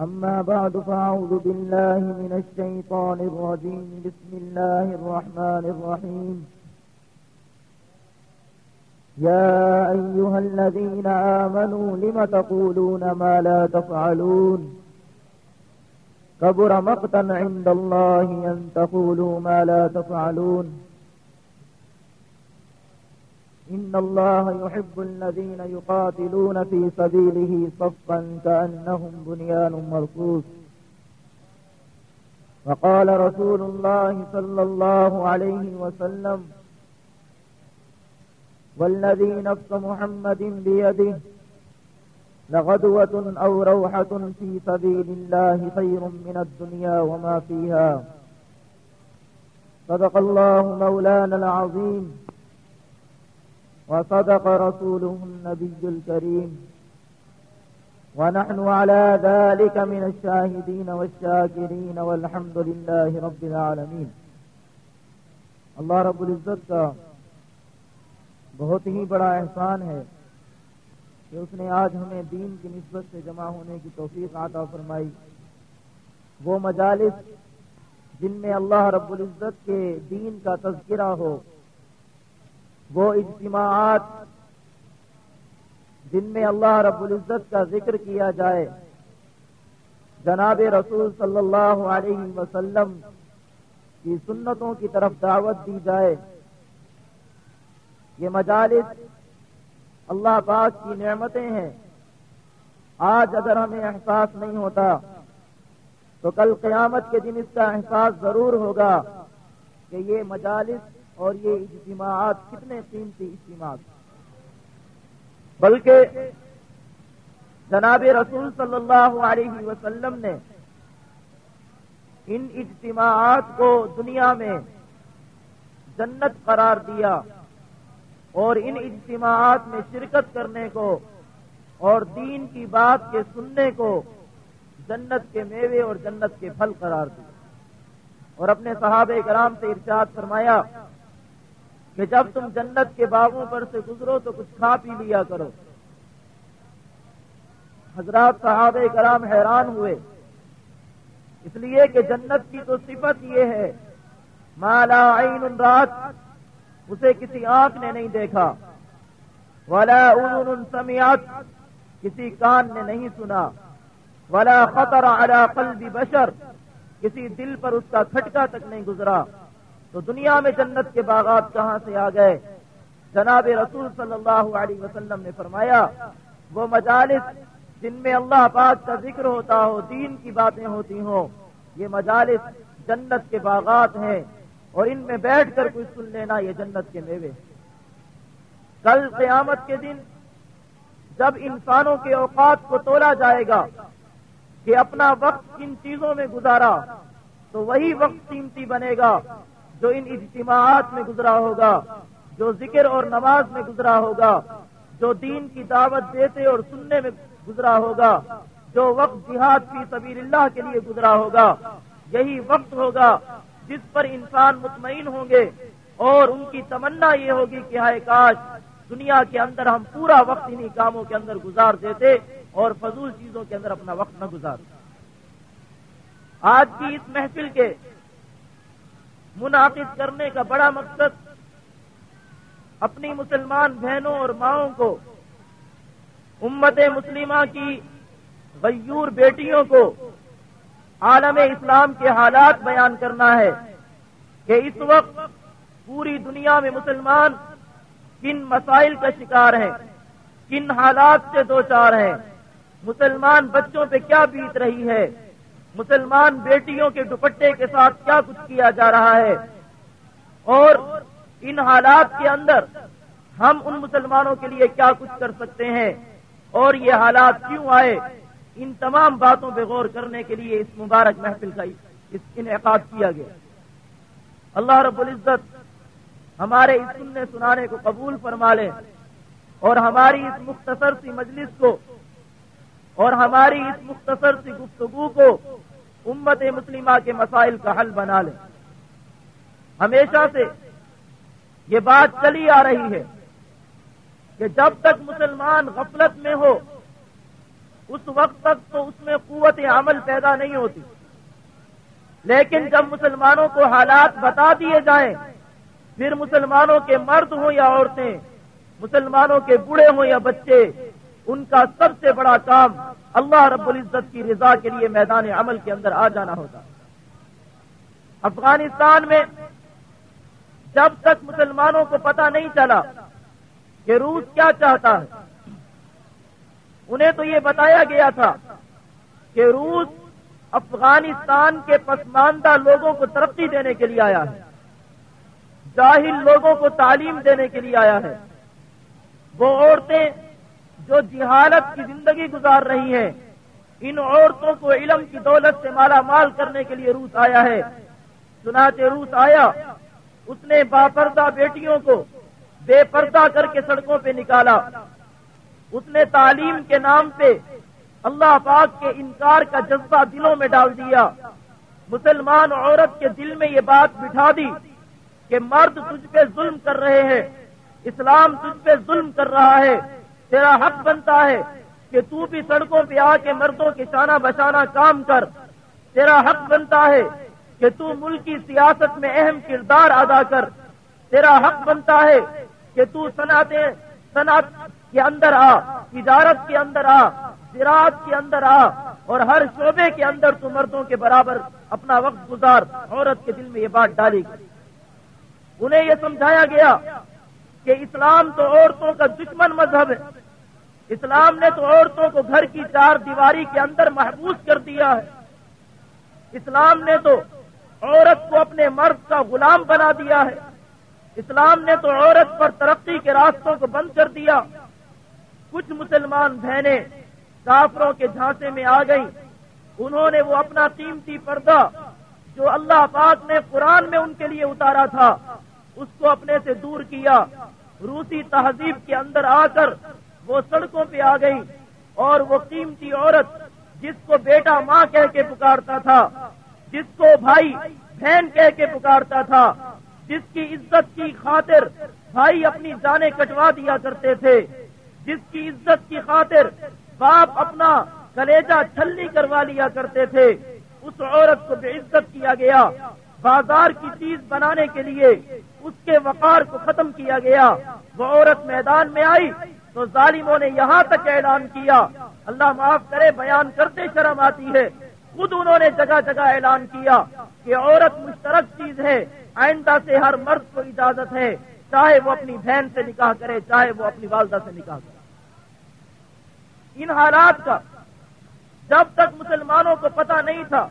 أما بعد فأعوذ بالله من الشيطان الرجيم. بسم الله الرحمن الرحيم. يا أيها الذين آمنوا لم تقولون ما لا تفعلون؟ كبر مقتا عند الله أن تقولوا ما لا تفعلون. إن الله يحب الذين يقاتلون في سبيله صفا كأنهم بنيان مرصوص وقال رسول الله صلى الله عليه وسلم والذي نفس محمد بيده لغدوة أو روحة في سبيل الله خير من الدنيا وما فيها. صدق الله مولانا العظيم. وصدق رسوله النبي الكريم. ونحن على ذلك من الشاهدين والشاكرين والحمد لله رب العالمين. اللہ رب العزت کا بہت ہی بڑا احسان ہے کہ اس نے آج ہمیں دین کی نسبت سے جمع ہونے کی توفیق عطا فرمائی۔ وہ مجالس جن میں اللہ رب العزت کے دین کا تذکرہ ہو وہ اجتماعات جن میں اللہ رب العزت کا ذکر کیا جائے۔ جناب رسول صلی اللہ علیہ وسلم کی سنتوں کی طرف دعوت دی جائے۔ یہ مجالس اللہ پاک کی نعمتیں ہیں۔ آج اگر ہمیں احساس نہیں ہوتا تو کل قیامت کے دن اس کا احساس ضرور ہوگا کہ یہ مجالس اور یہ اجتماعات کتنے قیمتی اجتماعات بلکہ جناب رسول صلی اللہ علیہ وسلم نے ان اجتماعات کو دنیا میں جنت قرار دیا اور ان اجتماعات میں شرکت کرنے کو اور دین کی بات کے سننے کو جنت کے میوے اور جنت کے پھل قرار دیا۔ اور اپنے صحابہ کرام سے ارشاد فرمایا کہ جب تم جنت کے باغوں پر سے گزرو تو کچھ کھا پی لیا کرو۔ حضرات صحابہ کرام حیران ہوئے۔ اس لیے کہ جنت کی تو صفت یہ ہے مالا عین رات، اسے کسی آنکھ نے نہیں دیکھا۔ ولا اون سمیات کسی کان نے نہیں سنا۔ ولا خطر على قلب بشر، کسی دل پر اس کا کھٹکا تک نہیں گزرا۔ تو دنیا میں جنت کے باغات کہاں سے آ گئے؟ جناب رسول صلی اللہ علیہ وسلم نے فرمایا، وہ مجالس جن میں اللہ پاک کا ذکر ہوتا ہو، دین کی باتیں ہوتی ہوں، یہ مجالس جنت کے باغات ہیں اور ان میں بیٹھ کر کوئی سن لینا یہ جنت کے میوے کل قیامت کے دن جب انسانوں کے اوقات کو تولا جائے گا کہ اپنا وقت کن چیزوں میں گزارا، تو وہی وقت قیمتی بنے گا جو ان اجتماعات میں گزرا ہوگا، جو ذکر اور نماز میں گزرا ہوگا، جو دین کی دعوت دیتے اور سننے میں گزرا ہوگا، جو وقت جہاد فی سبیل اللہ کے لیے گزرا ہوگا، یہی وقت ہوگا جس پر انسان مطمئن ہوں گے اور ان کی تمنا یہ ہوگی کہ ہائے کاش دنیا کے اندر ہم پورا وقت انہیں کاموں کے اندر گزار دیتے اور فضول چیزوں کے اندر اپنا وقت نہ گزار آج کی اس محفل کے منعقد کرنے کا بڑا مقصد اپنی مسلمان بہنوں اور ماؤں کو، امت مسلمہ کی غیور بیٹیوں کو عالم اسلام کے حالات بیان کرنا ہے کہ اس وقت پوری دنیا میں مسلمان کن مسائل کا شکار ہیں، کن حالات سے دو چار ہیں۔ مسلمان بچوں پہ کیا بیت رہی ہے؟ مسلمان بیٹیوں کے دوپٹے کے ساتھ کیا کچھ کیا جا رہا ہے؟ اور ان حالات کے اندر ہم ان مسلمانوں کے لیے کیا کچھ کر سکتے ہیں؟ اور یہ حالات کیوں آئے؟ ان تمام باتوں پہ غور کرنے کے لیے اس مبارک محفل کا اس انعقاد کیا گیا۔ اللہ رب العزت ہمارے اس سننے سنانے کو قبول فرما لے اور ہماری اس مختصر سی مجلس کو اور ہماری اس مختصر سی گفتگو کو امت مسلمہ کے مسائل کا حل بنا لیں ہمیشہ سے یہ بات چلی آ رہی ہے کہ جب تک مسلمان غفلت میں ہو، اس وقت تک تو اس میں قوت عمل پیدا نہیں ہوتی۔ لیکن جب مسلمانوں کو حالات بتا دیے جائیں، پھر مسلمانوں کے مرد ہوں یا عورتیں، مسلمانوں کے بوڑھے ہوں یا بچے ان کا سب سے بڑا کام اللہ رب العزت کی رضا کے لیے میدان عمل کے اندر آ جانا ہوتا۔ افغانستان میں جب تک مسلمانوں کو پتا نہیں چلا کہ روس کیا چاہتا ہے، انہیں تو یہ بتایا گیا تھا کہ روس افغانستان کے پسماندہ لوگوں کو ترقی دینے کے لیے آیا ہے، جاہل لوگوں کو تعلیم دینے کے لیے آیا ہے۔ وہ عورتیں جو جہالت کی زندگی گزار رہی ہیں ان عورتوں کو علم کی دولت سے مالا مال کرنے کے لیے روس آیا ہے۔ چنانچہ روس آیا، اس نے باپردہ بیٹیوں کو بے پردہ کر کے سڑکوں پہ نکالا۔ اس نے تعلیم کے نام پہ اللہ پاک کے انکار کا جذبہ دلوں میں ڈال دیا۔ مسلمان عورت کے دل میں یہ بات بٹھا دی کہ مرد تجھ پہ ظلم کر رہے ہیں، اسلام تجھ پہ ظلم کر رہا ہے۔ تیرا حق بنتا ہے کہ تو بھی سڑکوں پہ آ کے مردوں کے شانہ بشانہ کام کر۔ تیرا حق بنتا ہے کہ تو ملکی سیاست میں اہم کردار ادا کر۔ تیرا حق بنتا ہے کہ تو صنعتیں صنعت کے اندر آ، تجارت کے اندر آ، زراعت کے اندر آ، اور ہر شعبے کے اندر تو مردوں کے برابر اپنا وقت گزار۔ عورت کے دل میں یہ بات ڈالی گئی۔ انہیں یہ سمجھایا گیا کہ اسلام تو عورتوں کا دشمن مذہب ہے۔ اسلام نے تو عورتوں کو گھر کی چار دیواری کے اندر محبوس کر دیا ہے۔ اسلام نے تو عورت کو اپنے مرد کا غلام بنا دیا ہے۔ اسلام نے تو عورت پر ترقی کے راستوں کو بند کر دیا۔ کچھ مسلمان بہنیں کافروں کے جھانسے میں آ گئیں۔ انہوں نے وہ اپنا قیمتی پردہ جو اللہ پاک نے قرآن میں ان کے لیے اتارا تھا، اس کو اپنے سے دور کیا۔ روسی تہذیب کے اندر آ کر وہ سڑکوں پہ آ گئی اور وہ قیمتی عورت جس کو بیٹا ماں کہہ کے پکارتا تھا، جس کو بھائی بہن کہہ کے پکارتا تھا، جس کی عزت کی خاطر بھائی اپنی جانیں کٹوا دیا کرتے تھے، جس کی عزت کی خاطر باپ اپنا کلیجہ چھلنی کروا لیا کرتے تھے، اس عورت کو بے عزت کیا گیا۔ بازار کی چیز بنانے کے لیے اس کے وقار کو ختم کیا گیا۔ وہ عورت میدان میں آئی تو ظالموں نے یہاں تک اعلان کیا۔ اللہ معاف کرے، بیان کرتے شرم آتی ہے۔ خود انہوں نے جگہ جگہ اعلان کیا کہ عورت مشترک چیز ہے، آئندہ سے ہر مرد کو اجازت ہے۔ چاہے وہ اپنی بہن سے نکاح کرے، چاہے وہ اپنی والدہ سے نکاح کرے۔ ان حالات کا جب تک مسلمانوں کو پتا نہیں تھا،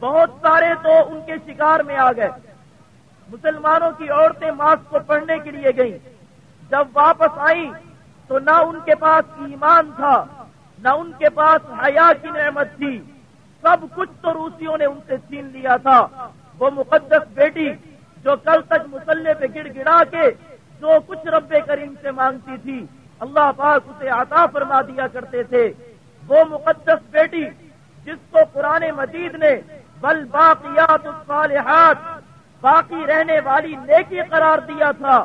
بہت سارے تو ان کے شکار میں آ گئے۔ مسلمانوں کی عورتیں ماسک کو پڑھنے کے لیے گئیں۔ جب واپس آئیں تو نہ ان کے پاس ایمان تھا، نہ ان کے پاس حیا کی نعمت تھی۔ سب کچھ تو روسیوں نے ان سے چھین لیا تھا۔ وہ مقدس بیٹی جو کل تک مسلح پہ گڑ گڑا کے جو کچھ رب کریم سے مانگتی تھی، اللہ پاک اسے عطا فرما دیا کرتے تھے۔ وہ مقدس بیٹی جس کو قرآن مجید نے بل باقیات الصالحات، باقی رہنے والی نیکی قرار دیا تھا۔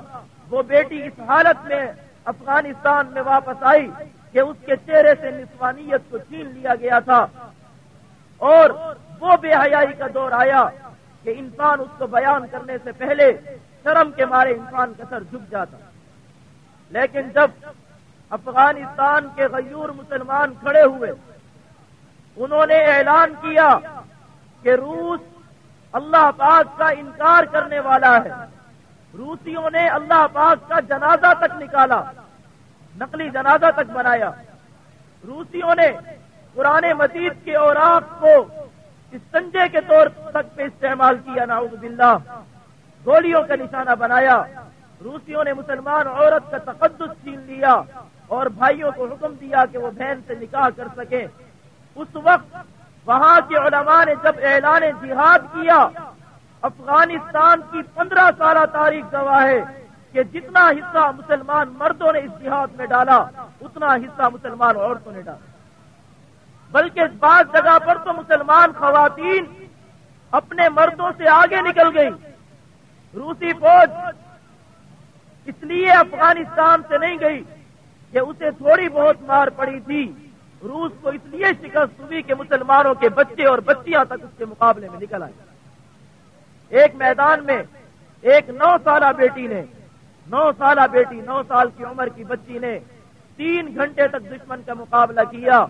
وہ بیٹی اس حالت میں افغانستان میں واپس آئی کہ اس کے چہرے سے نسوانیت کو چھین لیا گیا تھا۔ اور وہ بے حیائی کا دور آیا کہ انسان اس کو بیان کرنے سے پہلے شرم کے مارے انسان کا سر جھک جاتا۔ لیکن جب افغانستان کے غیور مسلمان کھڑے ہوئے، انہوں نے اعلان کیا کہ روس اللہ پاک کا انکار کرنے والا ہے۔ روسیوں نے اللہ پاک کا جنازہ تک نکالا، نقلی جنازہ تک بنایا۔ روسیوں نے پرانے مزید کے اوراق کو استنجے کے طور تک پہ استعمال کیا، نعوذ باللہ۔ گولیوں کا نشانہ بنایا۔ روسیوں نے مسلمان عورت کا تقدس چھین لیا اور بھائیوں کو حکم دیا کہ وہ بہن سے نکاح کر سکے اس وقت وہاں کے علماء نے جب اعلان جہاد کیا افغانستان کی پندرہ سالہ تاریخ گواہ ہے کہ جتنا حصہ مسلمان مردوں نے اس جہاد میں ڈالا، اتنا حصہ مسلمان عورتوں نے ڈالا۔ بلکہ بعض جگہ پر تو مسلمان خواتین اپنے مردوں سے آگے نکل گئی روسی فوج اس لیے افغانستان سے نہیں گئی کہ اسے تھوڑی بہت مار پڑی تھی۔ روس کو اس لیے شکست ہوئی کہ مسلمانوں کے بچے اور بچیاں تک اس کے مقابلے میں نکل آئے ایک میدان میں ایک نو سالہ بیٹی نے، نو سالہ بیٹی نو سال کی عمر کی بچی نے تین گھنٹے تک دشمن کا مقابلہ کیا،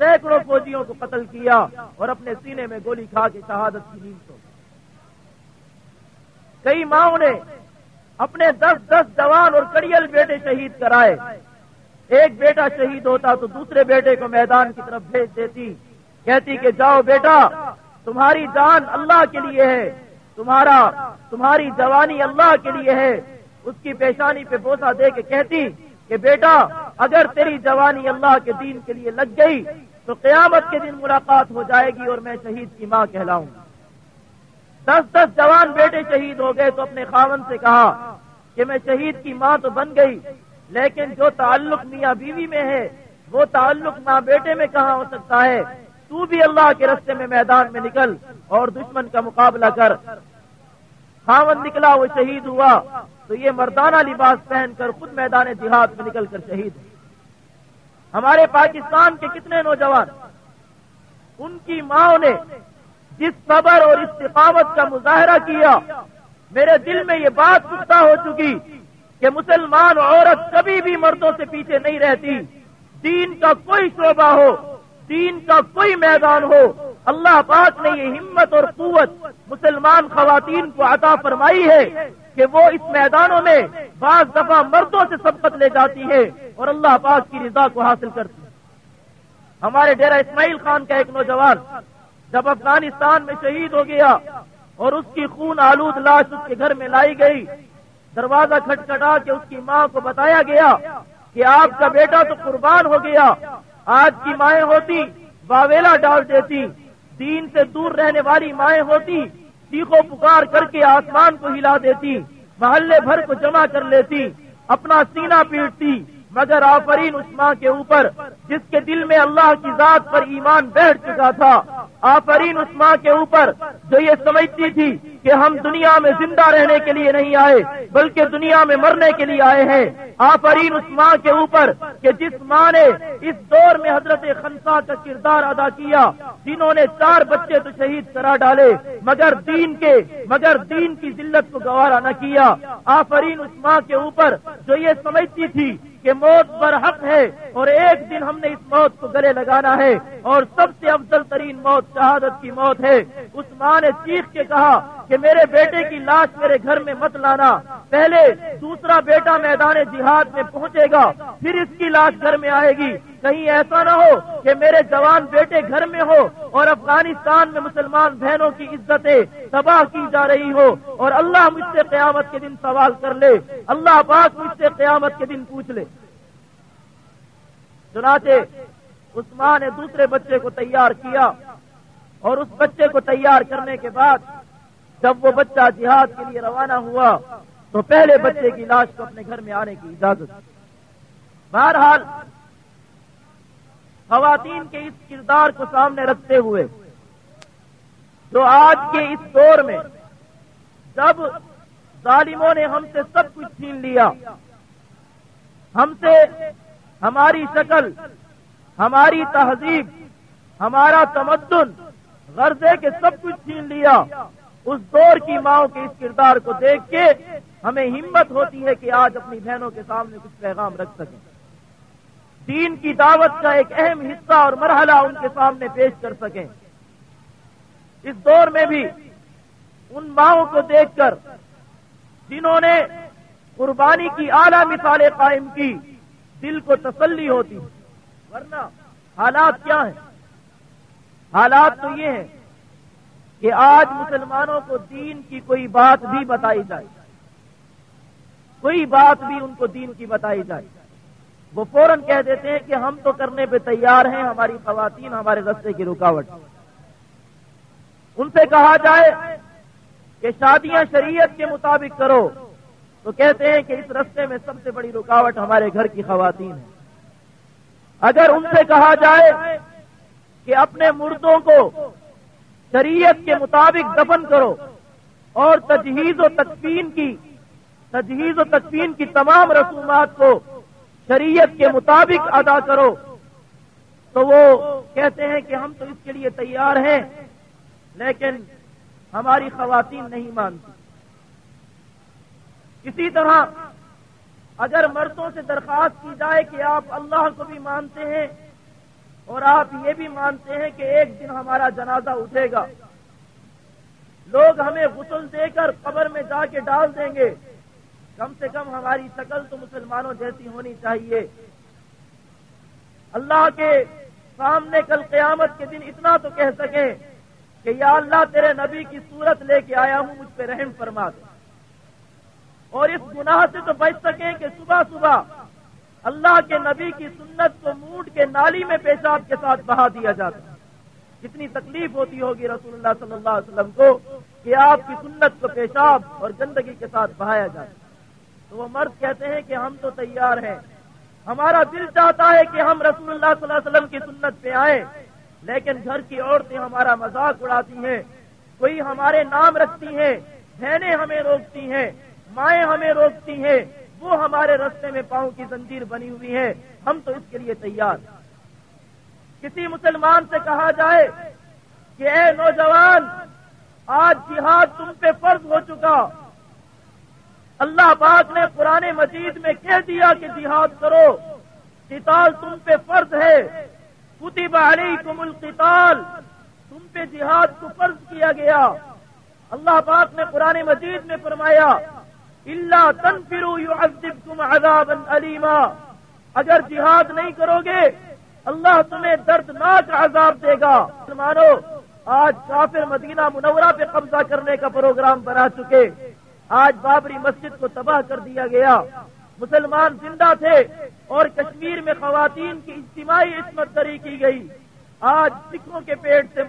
سینکڑوں فوجیوں کو قتل کیا اور اپنے سینے میں گولی کھا کے شہادت کی نیند سو کئی ماؤں نے اپنے دس دس جوان اور کڑیل بیٹے شہید کرائے۔ ایک بیٹا شہید ہوتا تو دوسرے بیٹے کو میدان کی طرف بھیج دیتی، کہتی کہ جاؤ بیٹا، تمہاری جان اللہ کے لیے ہے۔ تمہارا، تمہاری جوانی اللہ کے لیے ہے۔ اس کی پیشانی پہ بوسا دے کے کہتی کہ بیٹا، اگر تیری جوانی اللہ کے دین کے لیے لگ گئی، تو قیامت کے دن ملاقات ہو جائے گی اور میں شہید کی ماں کہلاؤں۔ دس دس جوان بیٹے شہید ہو گئے تو اپنے خاون سے کہا کہ میں شہید کی ماں تو بن گئی، لیکن جو تعلق میاں بیوی میں ہے، وہ تعلق ماں بیٹے میں کہاں ہو سکتا ہے؟ تو بھی اللہ کے رستے میں میدان میں نکل اور دشمن کا مقابلہ کر۔ خاون نکلا، وہ شہید ہوا۔ تو یہ مردانہ لباس پہن کر خود میدان جہاد میں نکل کر شہید ہمارے پاکستان کے کتنے نوجوان، ان کی ماں نے جس صبر اور استقامت کا مظاہرہ کیا، میرے دل میں یہ بات پختہ ہو چکی کہ مسلمان عورت کبھی بھی مردوں سے پیچھے نہیں رہتی۔ دین کا کوئی شعبہ ہو دین کا کوئی میدان ہو، اللہ پاک نے یہ ہمت اور قوت مسلمان خواتین کو عطا فرمائی ہے کہ وہ اس میدانوں میں بعض دفعہ مردوں سے سبقت لے جاتی ہے اور اللہ پاک کی رضا کو حاصل کرتی ہے۔ ہمارے ڈیرا اسماعیل خان کا ایک نوجوان جب افغانستان میں شہید ہو گیا اور اس کی خون آلود لاش اس کے گھر میں لائی گئی، دروازہ کھٹکھٹا کے اس کی ماں کو بتایا گیا کہ آپ کا بیٹا تو قربان ہو گیا آج کی مائیں ہوتی، باویلا ڈال دیتی۔ دین سے دور رہنے والی مائیں ہوتی چیخو پکار کر کے آسمان کو ہلا دیتی، محلے بھر کو جمع کر لیتی، اپنا سینہ پیٹتی۔ مگر آفرین اس ماں کے اوپر جس کے دل میں اللہ کی ذات پر ایمان بیٹھ چکا تھا۔ آفرین اس ماں کے اوپر جو یہ سمجھتی تھی کہ ہم دنیا میں زندہ رہنے کے لیے نہیں آئے، بلکہ دنیا میں مرنے کے لیے آئے ہیں۔ آفرین اس ماں کے اوپر کہ جس ماں نے اس دور میں حضرت خنسا کا کردار ادا کیا، جنہوں نے چار بچے تو شہید کرا ڈالے، مگر دین کے، مگر دین کی ذلت کو گوارا نہ کیا۔ آفرین اس ماں کے اوپر جو یہ سمجھتی تھی کہ موت پر حق ہے اور ایک دن ہم نے اس موت کو گلے لگانا ہے اور سب سے افضل ترین موت شہادت کی موت ہے۔ اس ماں نے چیخ کے کہا کہ میرے بیٹے کی لاش میرے گھر میں مت لانا۔ پہلے دوسرا بیٹا میدان جہاد میں پہنچے گا، پھر اس کی لاش گھر میں آئے گی۔ کہیں ایسا نہ ہو کہ میرے جوان بیٹے گھر میں ہو۔ اور افغانستان میں مسلمان بہنوں کی عزتیں تباہ کی جا رہی ہو اور اللہ مجھ سے قیامت کے دن سوال کر لے، اللہ پاک مجھ سے قیامت کے دن پوچھ لے۔ چنانچہ عثمان نے دوسرے بچے کو تیار کیا اور اس بچے کو تیار کرنے کے بعد جب وہ بچہ جہاد کے لیے روانہ ہوا تو پہلے بچے کی لاش کو اپنے گھر میں آنے کی اجازت۔ بہرحال خواتین کے اس کردار کو سامنے رکھتے ہوئے، جو آج کے اس دور میں جب ظالموں نے ہم سے سب کچھ چھین لیا، ہم سے ہماری شکل، ہماری تہذیب، ہمارا تمدن، غرضے کے سب کچھ چھین لیا، اس دور کی ماؤں کے اس کردار کو دیکھ کے ہمیں ہمت ہوتی ہے کہ آج اپنی بہنوں کے سامنے کچھ پیغام رکھ سکیں۔ دین کی دعوت کا ایک اہم حصہ اور مرحلہ ان کے سامنے پیش کر سکیں۔ اس دور میں بھی ان ماؤں کو دیکھ کر جنہوں نے قربانی کی اعلی مثالیں قائم کی، دل کو تسلی ہوتی۔ ورنہ حالات کیا ہیں؟ حالات تو یہ ہیں کہ آج مسلمانوں کو دین کی کوئی بات بھی بتائی جائے۔ کوئی بات بھی ان کو دین کی بتائی جائے۔ وہ فوراً کہہ دیتے ہیں کہ ہم تو کرنے پہ تیار ہیں، ہماری خواتین ہمارے رستے کی رکاوٹ۔ ان سے کہا جائے کہ شادیاں شریعت کے مطابق کرو، تو کہتے ہیں کہ اس رستے میں سب سے بڑی رکاوٹ ہمارے گھر کی خواتین ہے اگر ان سے کہا جائے کہ اپنے مردوں کو شریعت کے مطابق دفن کرو اور تجہیز و تکفین کی، تجہیز و تکفین کی تمام رسومات کو شریعت کے مطابق ادا کرو۔ تو وہ کہتے ہیں کہ ہم تو اس کے لیے تیار ہیں، لیکن ہماری خواتین نہیں مانتی۔ اسی طرح اگر مردوں سے درخواست کی جائے کہ آپ اللہ کو بھی مانتے ہیں، اور آپ یہ بھی مانتے ہیں کہ ایک دن ہمارا جنازہ اٹھے گا۔ لوگ ہمیں غسل دے کر قبر میں جا کے ڈال دیں گے۔ کم سے کم ہماری شکل تو مسلمانوں جیسی ہونی چاہیے۔ اللہ کے سامنے کل قیامت کے دن اتنا تو کہہ سکیں کہ یا اللہ تیرے نبی کی صورت لے کے آیا ہوں، مجھ پہ رحم فرما دے۔ اور اس گناہ سے تو بچ سکیں کہ صبح صبح اللہ کے نبی کی سنت کو موڈ کے نالی میں پیشاب کے ساتھ بہا دیا جاتا کتنی تکلیف ہوتی ہوگی رسول اللہ صلی اللہ علیہ وسلم کو کہ آپ کی سنت کو پیشاب اور گندگی کے ساتھ بہایا جائے تو وہ مرد کہتے ہیں کہ ہم تو تیار ہیں۔ ہمارا دل چاہتا ہے کہ ہم رسول اللہ صلی اللہ علیہ وسلم کی سنت پہ آئیں، لیکن گھر کی عورتیں ہمارا مذاق اڑاتی ہیں، کوئی ہمارے نام رکھتی ہیں، بہنیں ہمیں روکتی ہیں، مائیں ہمیں روکتی ہیں، وہ ہمارے رستے میں پاؤں کی زنجیر بنی ہوئی ہے ہم تو اس کے لیے تیار۔ کسی مسلمان سے کہا جائے کہ اے نوجوان، آج جہاد تم پہ فرض ہو چکا۔ اللہ پاک نے پرانے مجید میں کہہ دیا کہ جہاد کرو۔ قتال تم پہ فرض ہے۔ کتب علیکم القتال۔ تم پہ جہاد کو فرض کیا گیا۔ اللہ پاک نے پرانے مجید میں فرمایا اللہ تن فرو یو تم علیما اگر جہاد نہیں کرو گے، اللہ تمہیں دردناک عذاب دے گا۔ مسلمانوں، آج کافر مدینہ منورہ پہ قبضہ کرنے کا پروگرام بنا چکے۔ آج بابری مسجد کو تباہ کر دیا گیا۔ مسلمان زندہ تھے اور کشمیر میں خواتین کی اجتماعی عصمت دری کی گئی۔ آج سکھوں کے پیٹ سے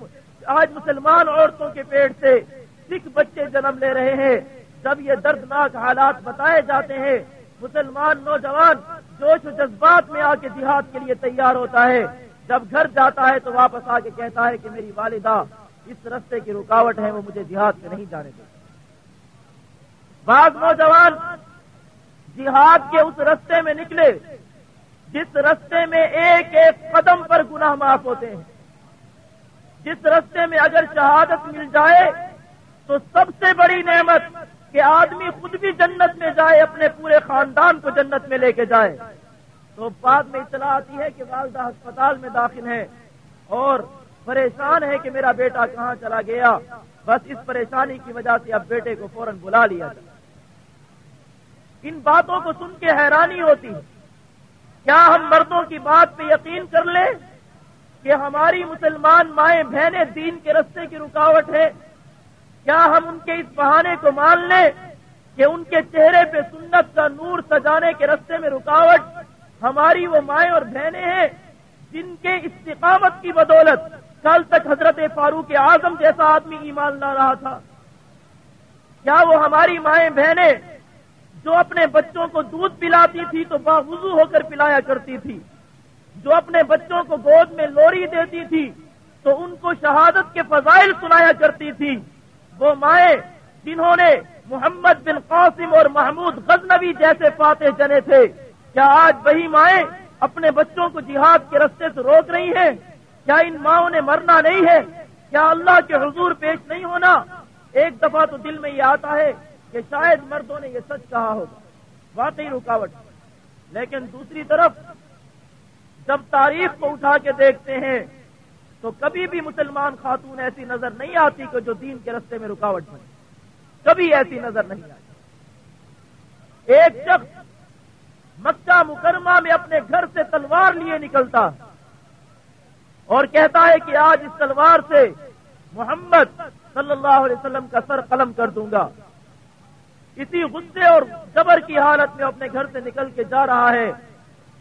آج مسلمان عورتوں کے پیٹ سے سکھ بچے جنم لے رہے ہیں۔ جب یہ دردناک حالات بتائے جاتے ہیں، مسلمان نوجوان جوش و جذبات میں آ کے جہاد کے لیے تیار ہوتا ہے۔ جب گھر جاتا ہے تو واپس آ کے کہتا ہے کہ میری والدہ اس رستے کی رکاوٹ ہے، وہ مجھے جہاد میں نہیں جانے دیتے بعض نوجوان جہاد کے اس رستے میں نکلے جس رستے میں ایک ایک قدم پر گناہ معاف ہوتے ہیں۔ جس رستے میں اگر شہادت مل جائے تو سب سے بڑی نعمت کہ آدمی خود بھی جنت میں جائے، اپنے پورے خاندان کو جنت میں لے کے جائے۔ تو بعد میں اطلاع آتی ہے کہ والدہ ہسپتال میں داخل ہے اور پریشان ہے کہ میرا بیٹا کہاں چلا گیا۔ بس اس پریشانی کی وجہ سے اب بیٹے کو فوراً بلا لیا جائے۔ ان باتوں کو سن کے حیرانی ہوتی۔ کیا ہم مردوں کی بات پہ یقین کر لیں کہ ہماری مسلمان مائیں بہنیں دین کے رستے کی رکاوٹ ہے کیا ہم ان کے اس بہانے کو مان لیں کہ ان کے چہرے پہ سنت کا نور سجانے کے رستے میں رکاوٹ ہماری وہ مائیں اور بہنیں ہیں جن کے استقامت کی بدولت کل تک حضرت فاروق اعظم جیسا آدمی ایمان لا رہا تھا؟ کیا وہ ہماری مائیں بہنیں جو اپنے بچوں کو دودھ پلاتی تھی تو باوضو ہو کر پلایا کرتی تھی۔ جو اپنے بچوں کو گود میں لوری دیتی تھی تو ان کو شہادت کے فضائل سنایا کرتی تھی۔ وہ مائیں جنہوں نے محمد بن قاسم اور محمود غزنوی جیسے فاتح جنے تھے، کیا آج وہی مائیں اپنے بچوں کو جہاد کے رستے سے روک رہی ہیں؟ کیا ان ماؤں نے مرنا نہیں ہے؟ کیا اللہ کے حضور پیش نہیں ہونا؟ ایک دفعہ تو دل میں یہ آتا ہے کہ شاید مردوں نے یہ سچ کہا ہوگا، واقعی رکاوٹ۔ لیکن دوسری طرف، جب تاریخ کو اٹھا کے دیکھتے ہیں، تو کبھی بھی مسلمان خاتون ایسی نظر نہیں آتی کہ جو دین کے رستے میں رکاوٹ بنے کبھی ایسی نظر نہیں آتی۔ ایک شخص مکہ مکرمہ میں اپنے گھر سے تلوار لیے نکلتا اور کہتا ہے کہ آج اس تلوار سے محمد صلی اللہ علیہ وسلم کا سر قلم کر دوں گا۔ اسی غصے اور جبر کی حالت میں اپنے گھر سے نکل کے جا رہا ہے۔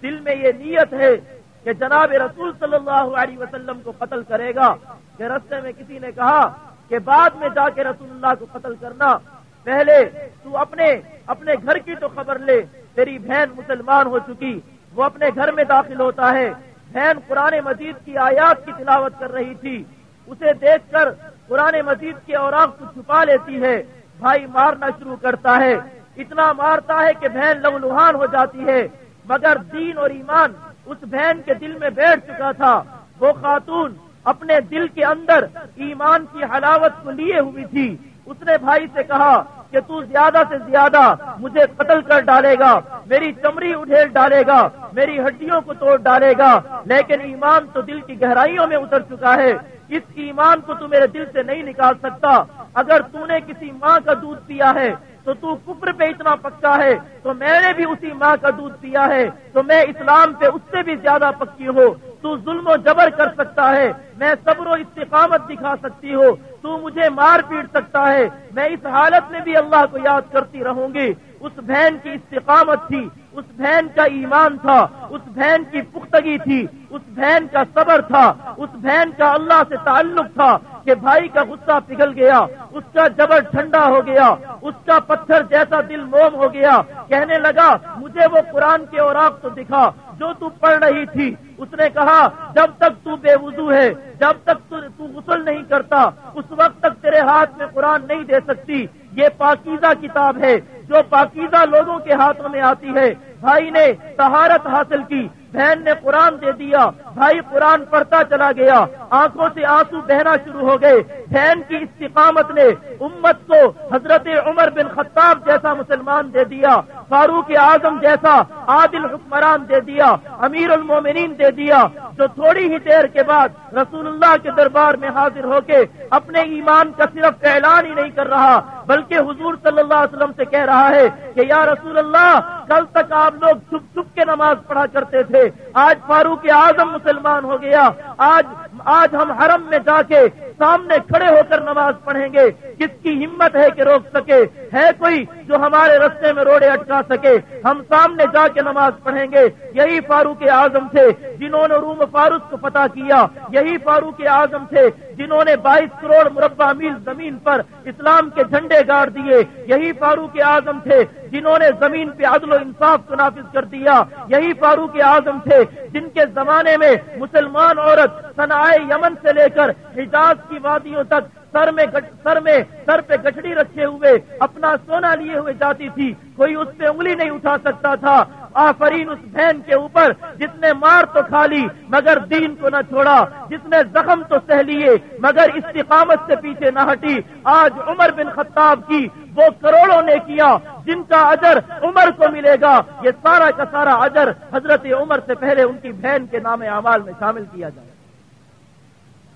دل میں یہ نیت ہے کہ جناب رسول صلی اللہ علیہ وسلم کو قتل کرے گا۔ کہ رستے میں کسی نے کہا کہ بعد میں جا کے رسول اللہ کو قتل کرنا۔ پہلے تو اپنے اپنے گھر کی تو خبر لے۔ تیری بہن مسلمان ہو چکی۔ وہ اپنے گھر میں داخل ہوتا ہے۔ بہن قرآن مجید کی آیات کی تلاوت کر رہی تھی۔ اسے دیکھ کر قرآن مجید کے اوراق کو چھپا لیتی ہے۔ بھائی مارنا شروع کرتا ہے۔ اتنا مارتا ہے کہ بہن لہو لوہان ہو جاتی ہے۔ مگر دین اور ایمان اس بہن کے دل میں بیٹھ چکا تھا۔ وہ خاتون اپنے دل کے اندر ایمان کی حلاوت کو لیے ہوئی تھی۔ اس نے بھائی سے کہا کہ تو زیادہ سے زیادہ مجھے قتل کر ڈالے گا، میری چمڑی اڈھیل ڈالے گا، میری ہڈیوں کو توڑ ڈالے گا۔ لیکن ایمان تو دل کی گہرائیوں میں اتر چکا ہے۔ اس ایمان کو تو میرے دل سے نہیں نکال سکتا۔ اگر تو نے کسی ماں کا دودھ پیا ہے تو تو کفر پہ اتنا پکا ہے، تو میں نے بھی اسی ماں کا دودھ پیا ہے، تو میں اسلام پہ اس سے بھی زیادہ پکی ہوں۔ تو ظلم و جبر کر سکتا ہے، میں صبر و استقامت دکھا سکتی ہوں۔ تو مجھے مار پیٹ سکتا ہے، میں اس حالت میں بھی اللہ کو یاد کرتی رہوں گی۔ اس بہن کی استقامت تھی، اس بہن کا ایمان تھا، اس بہن کی پختگی تھی، اس بہن کا صبر تھا، اس بہن کا اللہ سے تعلق تھا کہ بھائی کا غصہ پگھل گیا، اس کا جبر ٹھنڈا ہو گیا، اس کا پتھر جیسا دل موم ہو گیا۔ کہنے لگا، مجھے وہ قرآن کے اوراق تو دکھا، جو تو پڑھ رہی تھی۔ اس نے کہا، جب تک تو بے وضو ہے، جب تک تو غسل نہیں کرتا، اس وقت تک تیرے ہاتھ میں قرآن نہیں دے سکتی۔ یہ پاکیزہ کتاب ہے۔ جو پاکیزہ لوگوں کے ہاتھوں میں آتی ہے، بھائی نے تہارت حاصل کی، بہن نے قرآن دے دیا، بھائی قرآن پڑھتا چلا گیا، آنکھوں سے آنسو بہنا شروع ہو گئے، بہن کی استقامت نے امت کو حضرت عمر بن خطاب جیسا مسلمان دے دیا، فاروق اعظم جیسا عادل حکمران دے دیا، امیر المومنین دے دیا، جو تھوڑی ہی دیر کے بعد رسول اللہ کے دربار میں حاضر ہو کے اپنے ایمان کا صرف اعلان ہی نہیں کر رہا، بلکہ حضور صلی اللہ علیہ وسلم سے کہہ رہا ہے کہ یا رسول اللہ کل تک آپ لوگ چھپ چھپ کے نماز پڑھا کرتے تھے۔ آج فاروق اعظم مسلمان ہو گیا۔ آج آج ہم حرم میں جا کے سامنے کھڑے ہو کر نماز پڑھیں گے۔ کس کی ہمت ہے کہ روک سکے؟ ہے کوئی جو ہمارے رستے میں روڑے اٹکا سکے؟ ہم سامنے جا کے نماز پڑھیں گے۔ یہی فاروق اعظم تھے جنہوں نے روم فاروق کو پتا کیا۔ یہی فاروق اعظم تھے جنہوں نے بائیس کروڑ مربع میل زمین پر اسلام کے جھنڈے گاڑ دیے۔ یہی فاروق اعظم تھے جنہوں نے زمین پہ عدل و انصاف کو نافذ کر دیا۔ یہی فاروق اعظم تھے جن کے زمانے میں مسلمان عورت صنعائے یمن سے لے کر حجاز کی وادیوں تک سر میں سر میں سر پہ گٹڑی رکھے ہوئے، اپنا سونا لیے ہوئے جاتی تھی۔ کوئی اس پہ انگلی نہیں اٹھا سکتا تھا۔ آفرین اس بہن کے اوپر، جس نے مار تو کھا لی مگر دین کو نہ چھوڑا، جس نے زخم تو سہ لیے مگر استقامت سے پیچھے نہ ہٹی۔ آج عمر بن خطاب کی وہ کروڑوں نے کیا، جن کا اجر عمر کو ملے گا۔ یہ سارا کا سارا اجر حضرت عمر سے پہلے ان کی بہن کے نام اعمال میں شامل کیا جائے۔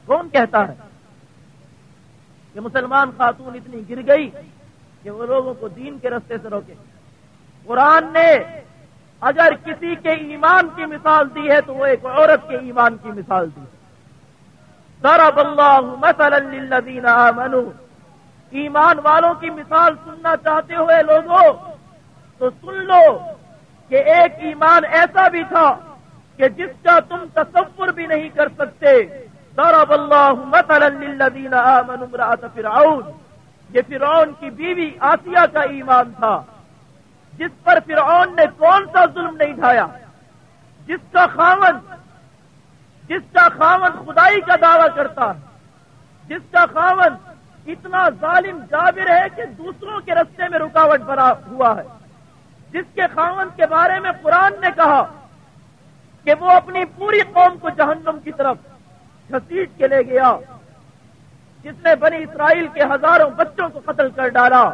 کون کہتا ہے کہ مسلمان خاتون اتنی گر گئی کہ وہ لوگوں کو دین کے رستے سے روکے؟ قرآن نے اگر کسی کے ایمان کی مثال دی ہے تو وہ ایک عورت کے ایمان کی مثال دی ضرب اللہ مثلا للذین آمنوا۔ ایمان والوں کی مثال سننا چاہتے ہوئے لوگوں، تو سن لو کہ ایک ایمان ایسا بھی تھا کہ جس کا تم تصور بھی نہیں کر سکتے۔ ضرب اللہ مثلا للذین آمنوا امرأة فرعون۔ یہ فرعون کی بیوی آسیہ کا ایمان تھا۔ جس پر فرعون نے کون سا ظلم نہیں ڈھایا جس کا خامن جس کا خامن خدائی کا دعویٰ کرتا ہے۔ جس کا خامن اتنا ظالم جابر ہے کہ دوسروں کے رستے میں رکاوٹ بنا ہوا ہے۔ جس کے خامن کے بارے میں قرآن نے کہا کہ وہ اپنی پوری قوم کو جہنم کی طرف گھسیٹ کے لے گیا، جس نے بنی اسرائیل کے ہزاروں بچوں کو قتل کر ڈالا۔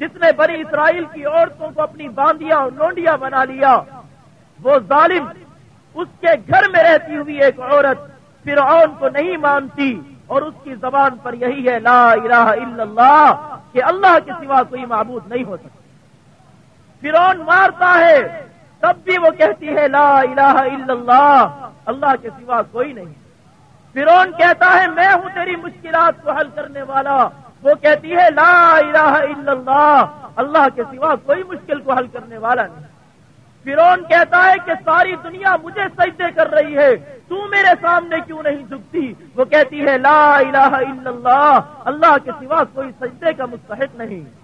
جس نے بنی اسرائیل کی عورتوں کو اپنی باندیا اور لونڈیا بنا لیا، وہ ظالم اس کے گھر میں رہتی ہوئی ایک عورت فرعون کو نہیں مانتی اور اس کی زبان پر یہی ہے، لا الہ الا اللہ، کہ اللہ کے سوا کوئی معبود نہیں ہو سکتا۔ فرعون مارتا ہے، تب بھی وہ کہتی ہے، لا الہ الا اللہ اللہ کے سوا کوئی نہیں۔ فرون کہتا ہے، میں ہوں تیری مشکلات کو حل کرنے والا وہ کہتی ہے، لا الہ الا اللہ. اللہ کے سوا کوئی مشکل کو حل کرنے والا نہیں۔ فرون کہتا ہے کہ ساری دنیا مجھے سجدے کر رہی ہے، تو میرے سامنے کیوں نہیں جھکتی؟ وہ کہتی ہے، لا الہ الا اللہ. اللہ کے سوا کوئی سجدے کا مستحق نہیں۔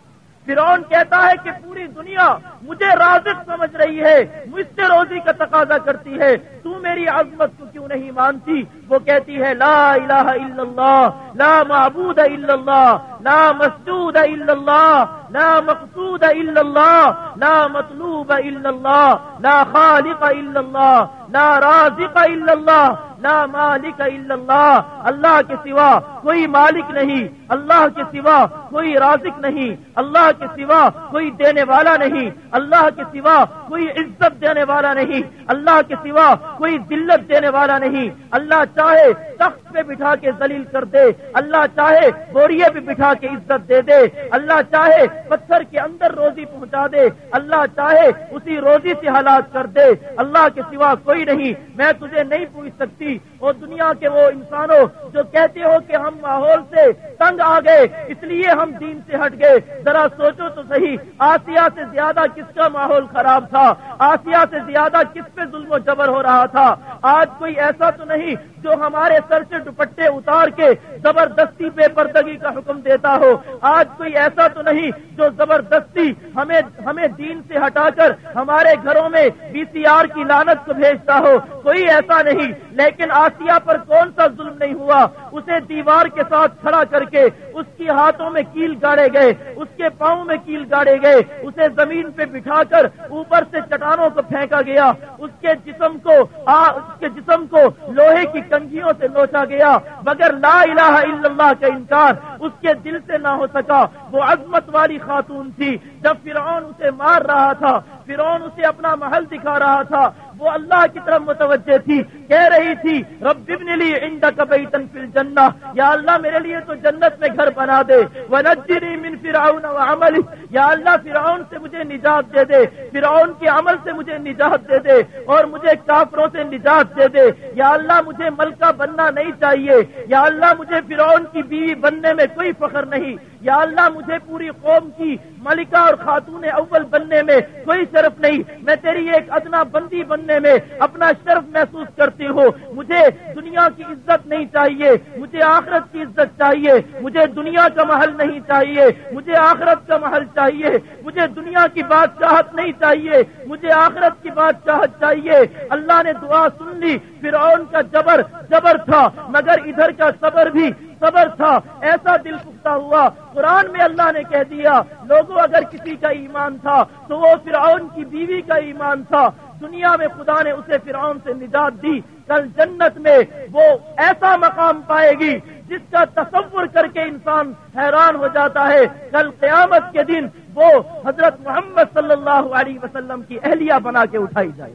فرعون کہتا ہے کہ پوری دنیا مجھے رازق سمجھ رہی ہے، مجھ سے روزی کا تقاضا کرتی ہے۔ تو میری عظمت کو کیوں نہیں مانتی؟ وہ کہتی ہے، لا الہ الا اللہ، لا معبود الا اللہ، لا مسجود الا اللہ، لا مقصود الا اللہ، لا مطلوب الا اللہ، لا خالق الا اللہ لا رازق الا اللہ لا مالک الا اللہ اللہ کے سوا کوئی مالک نہیں، اللہ کے سوا کوئی رازق نہیں، اللہ کے سوا کوئی دینے والا نہیں، اللہ کے سوا کوئی عزت دینے والا نہیں، اللہ کے سوا کوئی دلت دینے والا نہیں۔ اللہ چاہے تخت پہ بٹھا کے ذلیل کر دے، اللہ چاہے بوریے پہ بٹھا کے عزت دے دے۔ اللہ چاہے پتھر کے اندر روزی پہنچا دے، اللہ چاہے اسی روزی سے حالات کر دے۔ اللہ کے سوا کوئی نہیں میں تجھے نہیں پوچھ سکتی۔ وہ دنیا کے وہ انسانوں جو کہتے ہو کہ ہم ماحول سے تنگ آ گئے، اس لیے ہم دین سے ہٹ گئے۔ ذرا سوچو تو صحیح آسیا سے زیادہ کس کا ماحول خراب تھا؟ آسیا سے زیادہ کس پہ ظلم و جبر ہو رہا تھا؟ آج کوئی ایسا تو نہیں جو ہمارے سر سے دوپٹے اتار کے زبردستی بے پردگی کا حکم دیتا ہو۔ آج کوئی ایسا تو نہیں جو زبردستی ہمیں ہمیں دین سے ہٹا کر ہمارے گھروں میں بی سی آر کی لانت کو بھیجتا ہو، کوئی ایسا نہیں۔ لیکن آسیا پر کون سا ظلم نہیں ہوا؟ اسے دیوار کے ساتھ کھڑا کر کے اس کی ہاتھوں میں کیل گاڑے گئے، اس کے پاؤں میں کیل گاڑے گئے۔ اسے زمین پہ بٹھا کر اوپر سے چٹانوں کو پھینکا گیا۔ اس کے جسم کو اس کے جسم کو لوہے کی کنگھیوں سے نوچا گیا۔ مگر لا الہ الا اللہ کا انکار اس کے دل سے نہ ہو سکا۔ وہ عظمت والی خاتون تھی۔ جب فرعون اسے مار رہا تھا، فرعون اسے اپنا محل دکھا رہا تھا۔ وہ اللہ کی طرف متوجہ تھی، کہہ رہی تھی، رب ابن لی عندك بیتا فی الجنہ، یا اللہ میرے لیے تو جنت میں گھر بنا دے، ونجنی من فرعون وعمل یا اللہ فرعون سے مجھے نجات دے دے، فرعون کے عمل سے مجھے نجات دے دے، اور مجھے کافروں سے نجات دے دے، یا اللہ مجھے ملکہ بننا نہیں چاہیے، یا اللہ مجھے فرعون کی بیوی بننے میں کوئی فخر نہیں۔ یا اللہ مجھے پوری قوم کی ملکہ اور خاتون اول بننے میں کوئی شرف نہیں، میں تیری ایک ادنا بندی بننے میں اپنا شرف محسوس کرتی ہوں۔ مجھے دنیا کی عزت نہیں چاہیے، مجھے آخرت کی عزت چاہیے۔ مجھے دنیا کا محل نہیں چاہیے، مجھے آخرت کا محل چاہیے۔ مجھے دنیا کی بات چاہت نہیں چاہیے، مجھے آخرت کی بات چاہت چاہیے۔ اللہ نے دعا سن لی، فرعون کا جبر جبر تھا، مگر ادھر کا صبر بھی صبر تھا، ایسا دل پختہ ہوا۔ قرآن میں اللہ نے کہہ دیا، لوگوں، اگر کسی کا ایمان تھا تو وہ فرعون کی بیوی کا ایمان تھا۔ دنیا میں خدا نے اسے فرعون سے نجات دی۔ کل جنت میں وہ ایسا مقام پائے گی جس کا تصور کر کے انسان حیران ہو جاتا ہے۔ کل قیامت کے دن وہ حضرت محمد صلی اللہ علیہ وسلم کی اہلیہ بنا کے اٹھائی جائے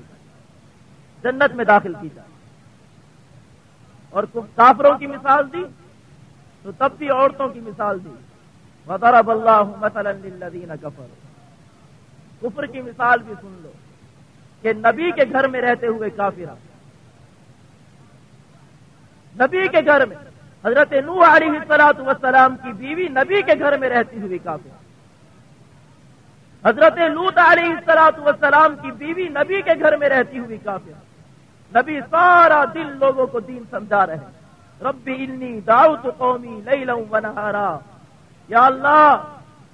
جنت میں داخل کی جائے اور کافروں کی مثال دی۔ تو تب بھی عورتوں کی مثال دی۔ وطرب اللہ مثلا للذین کفر کفر کی مثال بھی سن لو کہ نبی کے گھر میں رہتے ہوئے کافر نبی کے گھر میں، حضرت نو علیہ سلاط وسلام کی بیوی نبی کے گھر میں رہتی ہوئی کافر حضرت لوت علیہ سلاط وسلام کی بیوی نبی کے گھر میں رہتی ہوئی کافر نبی سارا دل لوگوں کو دین سمجھا رہے ہیں۔ ربی انی داؤت قومی لئی لوں ونہارا یا اللہ،